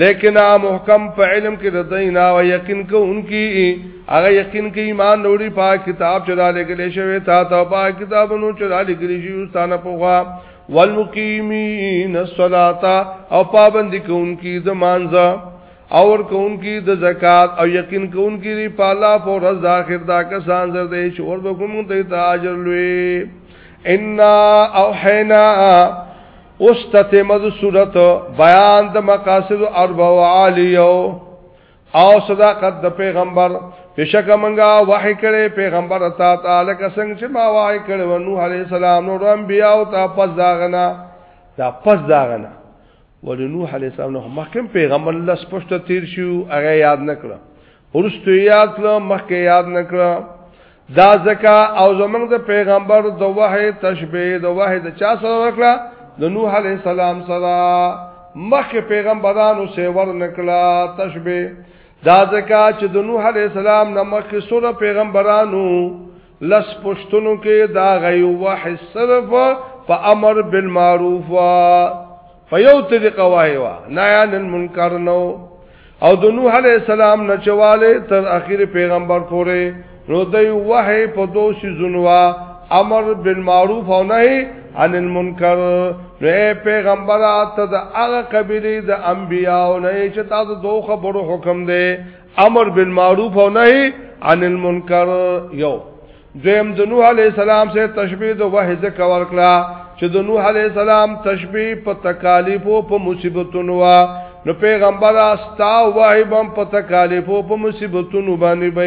لیکن محکم په علم کې د دینا او یقین کوونکی هغه یقین کې ایمان وروړي په کتاب چې دا لګل شوی تا ته په کتابونو چې دا لګل شوی ستانه پوغا والمقیمین الصلاۃ او پابند کوونکی د مانځه اور کوونکی د زکات او یقین کوونکی دی په الله په ورځ د اخر دا کسان زر دی چې ور به کوم ته تاجر لوي ان اوحینا اوس تتمه د صورت بیان د مقاصد اربع عالیو او صداقت د پیغمبر بشک منګه وحی کړي پیغمبر تا تعالی کا څنګه چې ما وحی کړي و نوح علی السلام نو رم بیا او تا پس داغنا دا پس داغنا ول نوح علی السلام نو مخکم پیغمبر الله سپشت تیر شو هغه یاد نکړه ورستو یاد کړه مخکې یاد نکړه دا زکا او زمنګ د پیغمبر د وحی تشبیه د وحی د چا سره وکړه د نوح علی السلام سره مخکې پیغمبرانو سره ور نکړه تشبیه دا زکا چې د نوح علی السلام نه مخکې سره پیغمبرانو لس پښتنو کې دا غي واحد صرف په امر بالمعروف وا په یو طریقه وای وا نهیا عن المنکر نو او د نوح علی السلام نچواله تر اخیر پیغمبر پورې نو دوی وحی په دوه سيزونو امر بالمعروف او نهي عن المنکر نو پیغمبر ته د هغه قبيله د انبياو نه چې تاسو دوه خبرو حکم دی امر بالمعروف او نهي عن المنکر یو دویم د نوح علی السلام سره تشبیه د وحی ذکر ورکړه چې د نوح علی السلام تشبیه په تکالیف او په مصیبتونو وا نو پیغمبر استا وحی بم په تکالیف او په مصیبتونو باندې به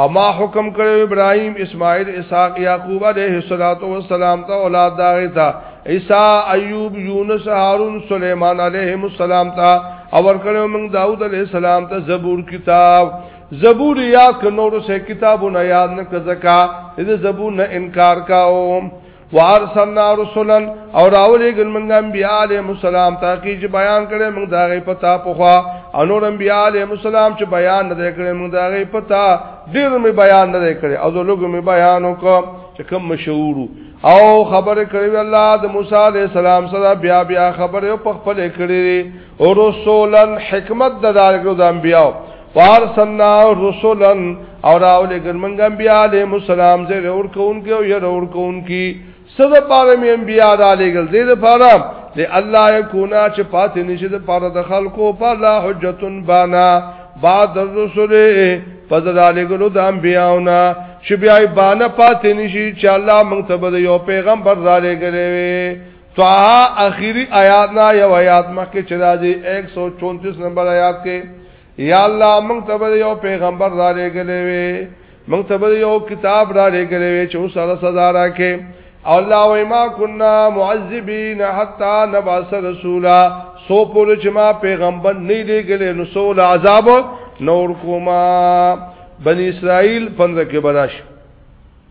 او ما حکم کړو ابراهيم اسماعيل اسحاق يعقوب عليه الصلاه والسلام ته اولاد داغه تا عيسى ايوب يونس هارون سليمان عليهم السلام ته او ور کړو موږ داوود عليه السلام ته زبور کتاب زبور یاد ک نور سے کتابونه یاد نه کزکا دې زبور نه انکار کاو وارسلنا رسلا او راولې ګل موږ انبیاء علیهم السلام تاکي چې بیان کړي موږ دا غي پتا پوخا انور انبیاء علیهم السلام چې بیان نه کړي موږ دا غي پتا ډیر می بیان نه کړي او زه لوګو می بیان وکړ چې کوم مشهور او خبر کړی الله د موسی علی السلام سره بیا بیا خبر او په خپل کړی او رسولن حکمت د دارګو د انبیاء وارسلنا رسلا اور اوله ګرمنګ انبیاء علیهم السلام زه ور کوونکی او ير ور کوونکی صد پاره می انبیاء را لګل زید پاره له الله یکونا چې پاتې نشي د پاره د خلکو په لا حجتن بانا بعد الرسل فضل علیګلو د انبیاءونا چې بیا بانا پاتې نشي چې الله موږ ته به یو پیغمبر را لګلې وي تو اخیری آیات نا یو آیات مخکې چې راځي 134 نمبر آیات کې یا الله موږ ته به یو پیغمبر را لګلې وي موږ ته به یو کتاب را لګلې وي چې سره سزا راکې او الله و ما كنا معذبين حتى نبعث رسولا سو پور چې ما پیغمبر نه لګلې نو سو عذاب نور کوما بنی اسرائیل 15 کې بلاش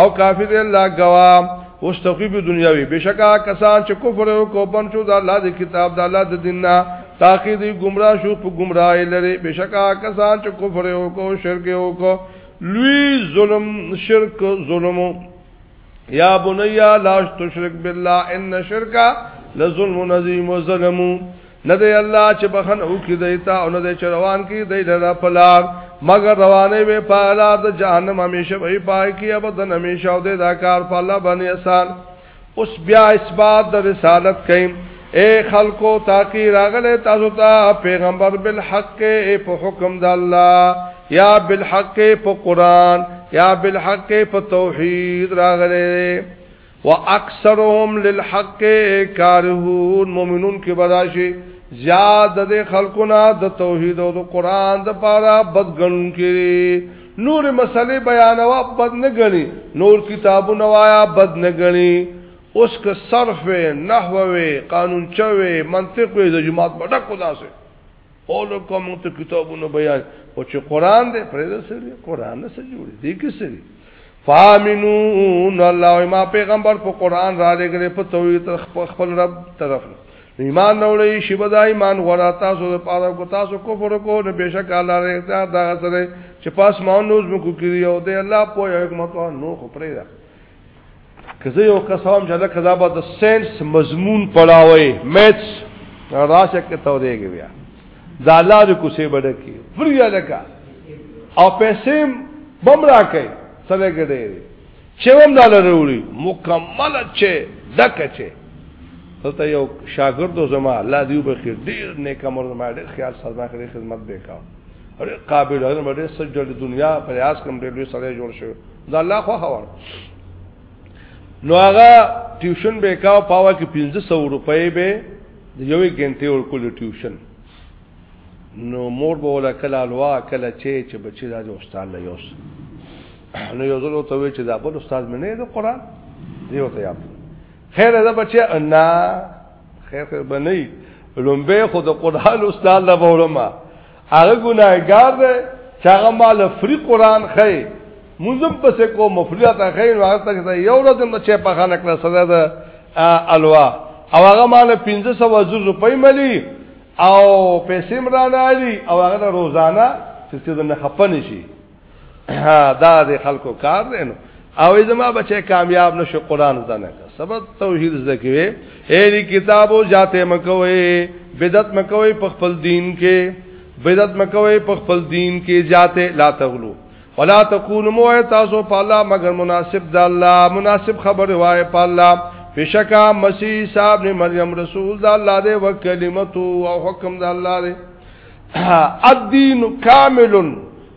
او کافی دی الله گوا اوس توقیب دنیاوی بشکا کسان چې کفر او کوپن شو د الله د کتاب د الله د دین نه تاخیر دی گمراه شو په گمراهی لري بشکا کسان چې کفر او کو شرک او کو لوی ظلم شرک ظلم یا بنیا لا تشرک بالله ان شرکا لظلم عظیم وظلمو نه دی الله چې بخن او کې دیتا او نه دی چې روان کې دی لرا پلار مگر روانه وي پالا د جهنم همیشه وي پای کې ابدن همیشه او دا کار په الله باندې آسان اوس بیا اثبات د رسالت کيم اے خلقو تاکي راغله تاسو ته پیغمبر بالحق په حکم د الله یا بالحق په قران یا بالحق په توحید راغله واکثرهم للحق کارهون مؤمنون کې بداشي زیاد د خلقنا د توحید او د قران د پاره بدګن کې نور مسلې بیانوا بد نه غني نور کتابونه وایا بد نه غني اوس که صرف نحوه قانون چوي منطق وي د جماعت بډک خدا سره قول کو مونږ ته کتابونه بیان او چې قران دې پرې ده سړي قران نه سړي جوړي دې کې سړي فامنون الله ما پیغمبر په قران را لګره په توحید خپل رب طرف ایمان نوړی شی بدا ایمان غورا تاسو د پاره کو تاسو کفر کو نه بشک الله ر اختیار دا سره چې پاس مانوز مکو کړی او د الله په حکمت نو خو پرې ده که زه یو کس هم چې لکه دا به د ساينس مضمون پڑھاوي میتس راشه کې تو دیږي بیا دا لار کوسه بډکی فریا لکه او پیسې بم راکې سره ګډې چې هم دا لروري مکمل چې دکه چې دلته یو شاګرد زما الله دیو بخیر ډیر نیک امر ما ډیر خیال سره خدمت وکاو قابل هر مده سجده د دنیا په یاس کم ډېر لوی سره جوړ شو دا الله خو خبر نو هغه ټیوشن به کاو پاوا کې 1500 روپۍ به د یوې ګنټې ور کول ټیوشن نو مور به ولا کله الوا کله چې چې بچی دا د استاد له یوس نو یو ځل ته وی چې دا بل استاد مې نه د قران دی وته یاد خیر دا بچی نه خیر خیر بنئ لومبه خو د قران استاد لا بولما هغه ګناهګار دی چې هغه مال فری قران خې منظم پس کو مفریات خې هغه ته یو ورځ د چه په خانه کړه سزا ده الوا او هغه مال 1500 روپۍ ملي او پیسې مرانه علي او هغه روزانه چې څه نه خپنه شي دا د خلکو کار دی نو او زما بچي کامیاب نشو قران زنه سبب توحید زکوي اې کتابو جاته مکوي بدعت مکوي په خپل دین کې بدعت مکوي په خپل دین کې جاته لا تغلو ولا تكون مو تاسو په الله مگر مناسب د الله مناسب خبر وای په الله بشکا مسیح صاحب نے مریم رسول دا الله دے و کلمتو او حکم دا الله دے الدين كامل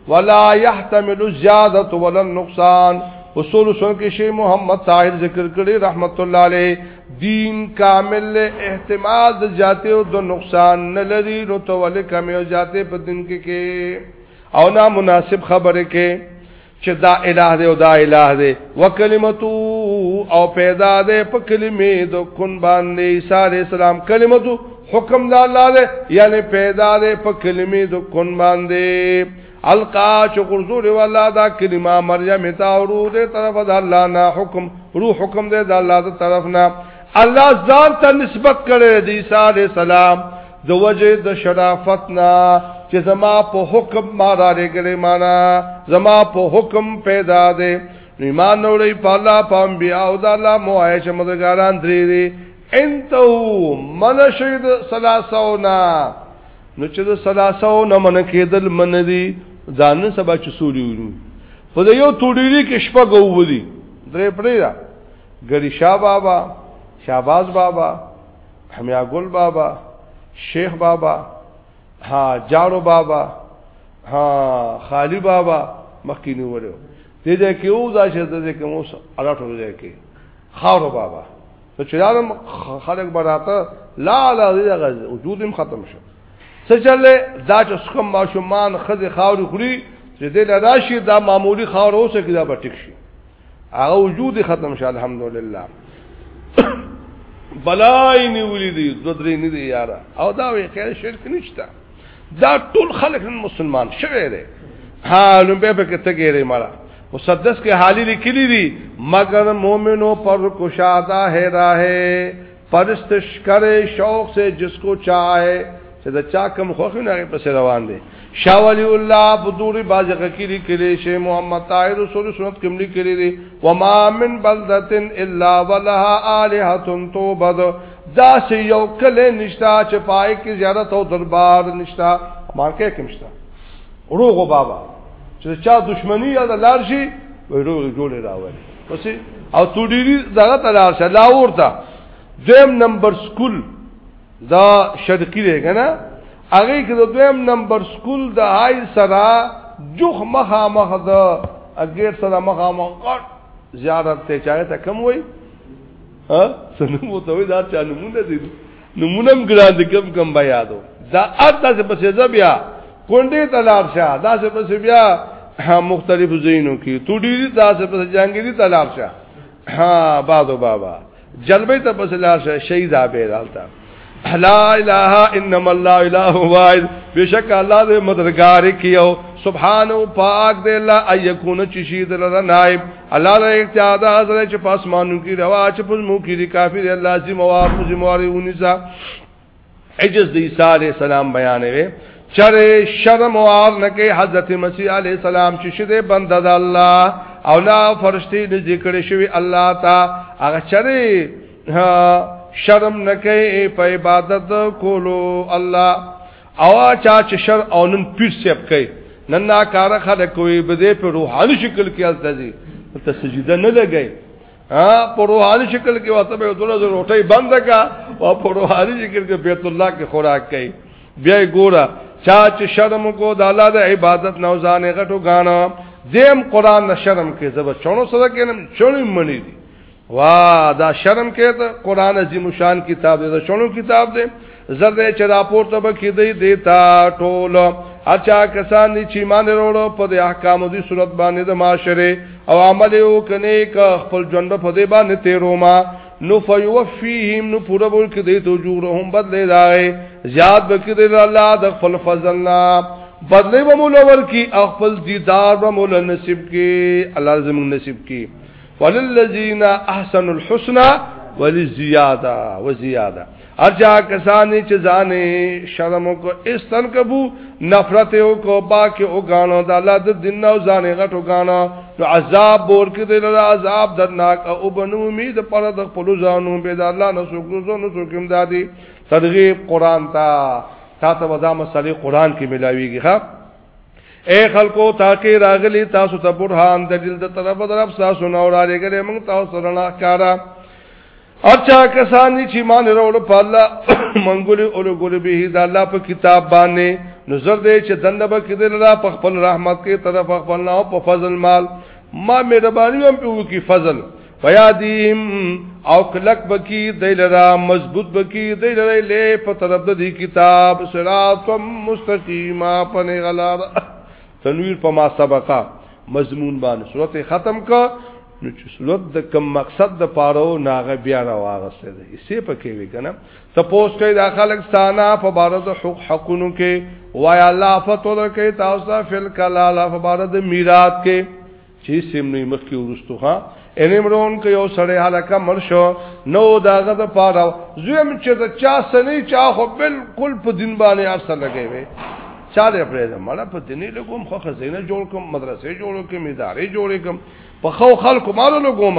ولا يحتمل الزياده ولا النقصان اصول سن کې شیخ محمد طاهر ذکر کړي رحمت الله علیه دین کامل له احتمال د جاته او د نقصان نه لري نو تو ولې کمی او جاته په دین کې کې او نا مناسب خبره کې چې دا الہ دی او دا الہ دی وکلمتو او پیدا دی په کلمې د کن باندې عیسی علی السلام کلمتو حکم د الله دی یعنی پیدا دی په کلمې د کن باندې القا چې غرزور ولا دا کلمه مریم تا او روح دې طرف د الله نه حکم روح حکم دې د الله د طرف نه الله ځان ته نسبت کړي د عیسی علی السلام د وجه د شرافت نه چې زما په حکم ما را لګلې معنا زما په حکم پیدا ده ایمان اورې په الله پام بیا او د الله موایشه مدګاران درې دي انتو من شهید سلاسونا نو چې د سلاسونا من کېدل من دي ځان سبا چې سوري ورو په یو توډيري کې شپه غوو دي درې پړې را ګری شاه بابا شاباز بابا همیا ګل بابا شیخ بابا ها جاړو بابا ها خالی بابا مخکینو وړو دې دې کې او دا چې دې کې مو سره ټول دې کې خاور بابا ته چې دارم خلک براته لا لا دې غز وجودم ختم شو څه چلې دا چې څوم ماشومان خزه خاور خوري چې دې نه راشي دا معمولی خاور اوسه کې دا بټک شي هغه وجود ختم شه الحمدلله بلای نیولی دی دو درې نه دی یاره او دا وی خیر شرک نشته دا ټول خلک مسلمان شوه دی ها نو به په کې تګیرې مالا مسدس کې حالی لیکلی دی مگر مومنو پر کشاده ہے راهه پرستش کرے شوق سے جس کو چاہے چې دا چا کم خوخي نه پس روان دي شاه ولی الله بدوري بازغه کې لیکلي شي محمد طاهر رسول سنت کې لیکلي دي وما من بلدتن الا ولها الهه توبد دا سه یو کله نشتا چې پای کې زیارت او دربار نشتا مارکه کې نشتا وروغه بابا چې چا دشمنی یا لارشي وروغه جوړه راوړي پسې او تو ډیری دغه تلار شه لا ورته دویم نمبر سکول دا شرقی دی کنه هغه کې د دویم نمبر سکول د های سره جوخ مخه مخه د اګیر سره مخه مخه زیارت ته چاره ته کم وای ها سنمو ته وای دا چا نمونه دي نمونم ګران د کم کم بیادو دا اته څه پسې ځ بیا کونډې طلاق شه دا څه پسې بیا مختلف زینو کې تو دې دا څه پسې جنگي طلاق شه ها بادو بابا جلبې ته پسې لار شه شهید ابه رالتا لا اله انما الله اله واحد بشک الله دې مددگار کیو سبحانه پاک دې الله ايکونه چې شي دلته نائب الله له اختیار دا غزل چې پاسمانو کې روا چې په مو کې دي کافی دی الله چې موا په زمواري ونیسا عجز د عیسی علی السلام بیانوي چر شرم او عار نه کې حضرت مسیح علی السلام چې شته بنده د الله او لا فرشتي د ذکر شوی الله تا هغه چر شرم نه کې په عبادت کولو الله او چا چې شر او نن پیر سیب کوي نن نا کار خلک کوي به دې په روحاني شکل کې التزي ته سجده نه لګي ها په روحاني شکل کې واسطه به دوله روټي بند کا او په روحاني شکل کې بیت الله کې خوراک کوي بیا ګورا چا چې شرم کو د الله د عبادت نه ځانې غټو غاڼه دیم قران نه شرم کې زبر چونو سره کې نه چونی منی دي وا دا شرم کې ته قران عظیم شان کتاب دې شنو کتاب دې زر دې چې راپور ته به کې دې دیتا ټول اچا کسان چې ایمان وروړو په دې احکام دې صورت باندې د معاشره او عمل یو کني ک خپل ژوند په دې باندې تیرو ما نو فیوفیهم نو پورا بول کې دې تو جوړهم بدلې راي زیاد بکې دې الله د خپل فضلنا بدلې به مولور کی خپل دیدار به مول نصیب کی الله زمون نصیب کی وللذین احسنوا الحسنى ولزیاده وزیاده ارجا کسانی چې ځانې شرم کو استن کبو نفرت او کو باک او غانو د الله د دین او ځانې غټو غانو نو عذاب بور کې د الله عذاب درناک او بنو امید پر د خپل ځانو به د الله نو سوګو نو سوګم دادی ترغیب قران ته تا ته ودا مسلې قران کې ملاویږي ها اے خلکو تاکي راغلي تاسو ته برهان د دل د طرف درف تاسو نه اوراري ګره موږ تاسو سره نه کارا اچھا کسان چې مان وروړ په الله منګولي اولو ګل به د الله په کتاب باندې نظر دې چې دنه به کېدل را په خپل رحمت کې طرف خپل نه په فضل مال ما مهرباني هم په کی فضل فیادیم او کلک بکی دیلرا مضبوط بکی دیلرا لے په طرف د دې کتاب صراط مستقیما پنه غلار تنویر په ما سبقا مضمون باندې صورت ختم کا نو چې صورت د کم مقصد د پاره ناغه بیا راوغسته دي اسی په کې وی کنه تپوس کوي د خلک ستانه په بار د حق حقونو کې وایا الله فتو در کوي تاسو فل کلاله په بار د میراث کې چی سیم نوی مخ کی ورستو ها ان عمرون که یو سړی حلقه مرشو نو داغه د پاره زویم چې د چا سنی چا خو بالکل په دین باندې اثر لګی وي چاله پرې ده مړه په دیني لګوم خو خزینه جوړ کوم مدرسې جوړ کوم ادارې جوړ کوم په خو خلکو مالو لګوم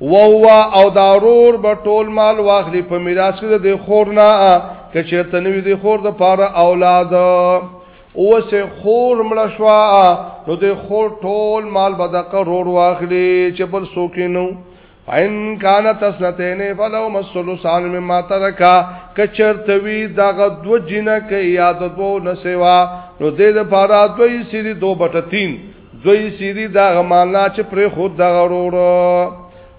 وهو او دارور به ټول مال واخلي په میراث کې د خور نه کچرته نوی د خور د پاره اولاد اوس خور مړ شو نو د خور ټول مال به د قرور واخلي چې بل څوک نه ان کان تسنتین فلو مسلسان مما ترکا کچرتوی دغه دو جنکه یاد دو نسوا نو دې د پاره دوی سری دو بټه 3 دوی سیدی دا غمانا چې پر خود دا غرور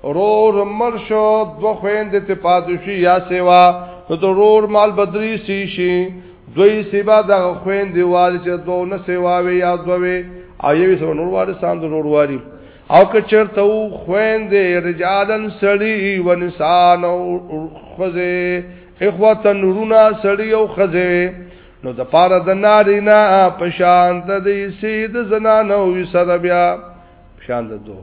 رور مرشو دو خویند ته پادشي یا سیوا نو ته رور مال بدری سی شي دوی سیبا دا خویند وال چې دو نه سیوا وی یا دوی او یوی سو نور واره ساند نور واری او که چرته و خویند رجالن سړی و نسان او خزه اخواتن رونا سړی او خزه نو د پاره د نارینا په شان د دې سید زنانو وی سره بیا شان د دو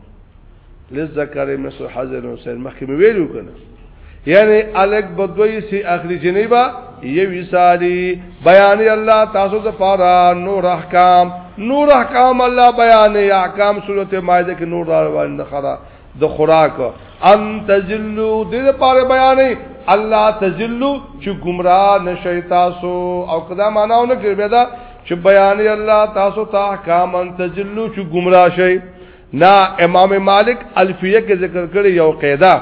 لذکر مثل حزن حسین مخکې ویلو کنه یعنی الک بدوی سی اخری جنې با یوی ساری بیان الله تاسو د پاره نور احکام نور احکام الله بیان احکام سورته مائده کې نور روان نه خره د خوراک ان تزلو د دې لپاره بیانې الله تزلو چې گمراه نشي تاسو او کدا معناونه کې بیا دا چې بیانې الله تاسو ته احکام ان تزلو چې گمراه شي نا امام مالک الفیه کې ذکر کړی یو قاعده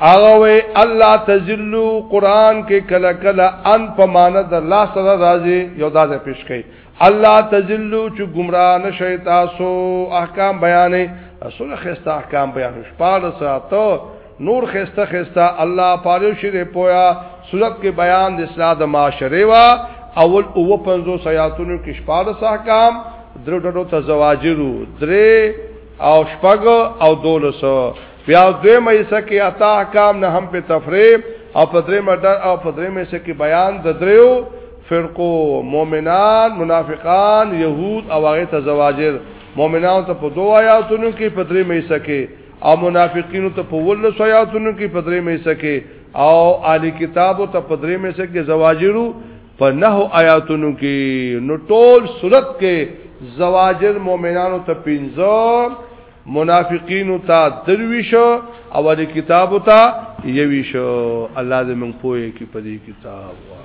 هغه وی الله تزلو قران کې کله کله ان په معنی د الله سره راځي یو داسې پیش کوي الله تذلو چې گمراه نشئ تاسو احکام بیانې رسول خسته احکام بیان شپاله ساتو نور خسته خسته الله پاره شری پویا صورت کې بیان د اصلاح د معاشره وا اول او 50 سیاتونو کې شپاله احکام درو ډډو تزواجرو درې او شپګ او دولسو بیا دوی مې سکه اتا احکام نه هم په تفریح او په درې مدار او په درې مې سکه بیان د دریو فرقو مؤمنان منافقان يهود او هغه تزواجر مؤمنان ته په دوه آیاتونو کې په درې مې سکه او منافقین ته په ول سو آیاتونو کې په درې مې سکه او عالی کتابو ته په درې مې سکه زواجرو په نه آیاتونو کې نو ټول صورت کې زواجر مؤمنانو ته پینځه منافقینو ته درویش او د کتابو ته یویش الله دې موږ پوهه کې په دې کتاب واه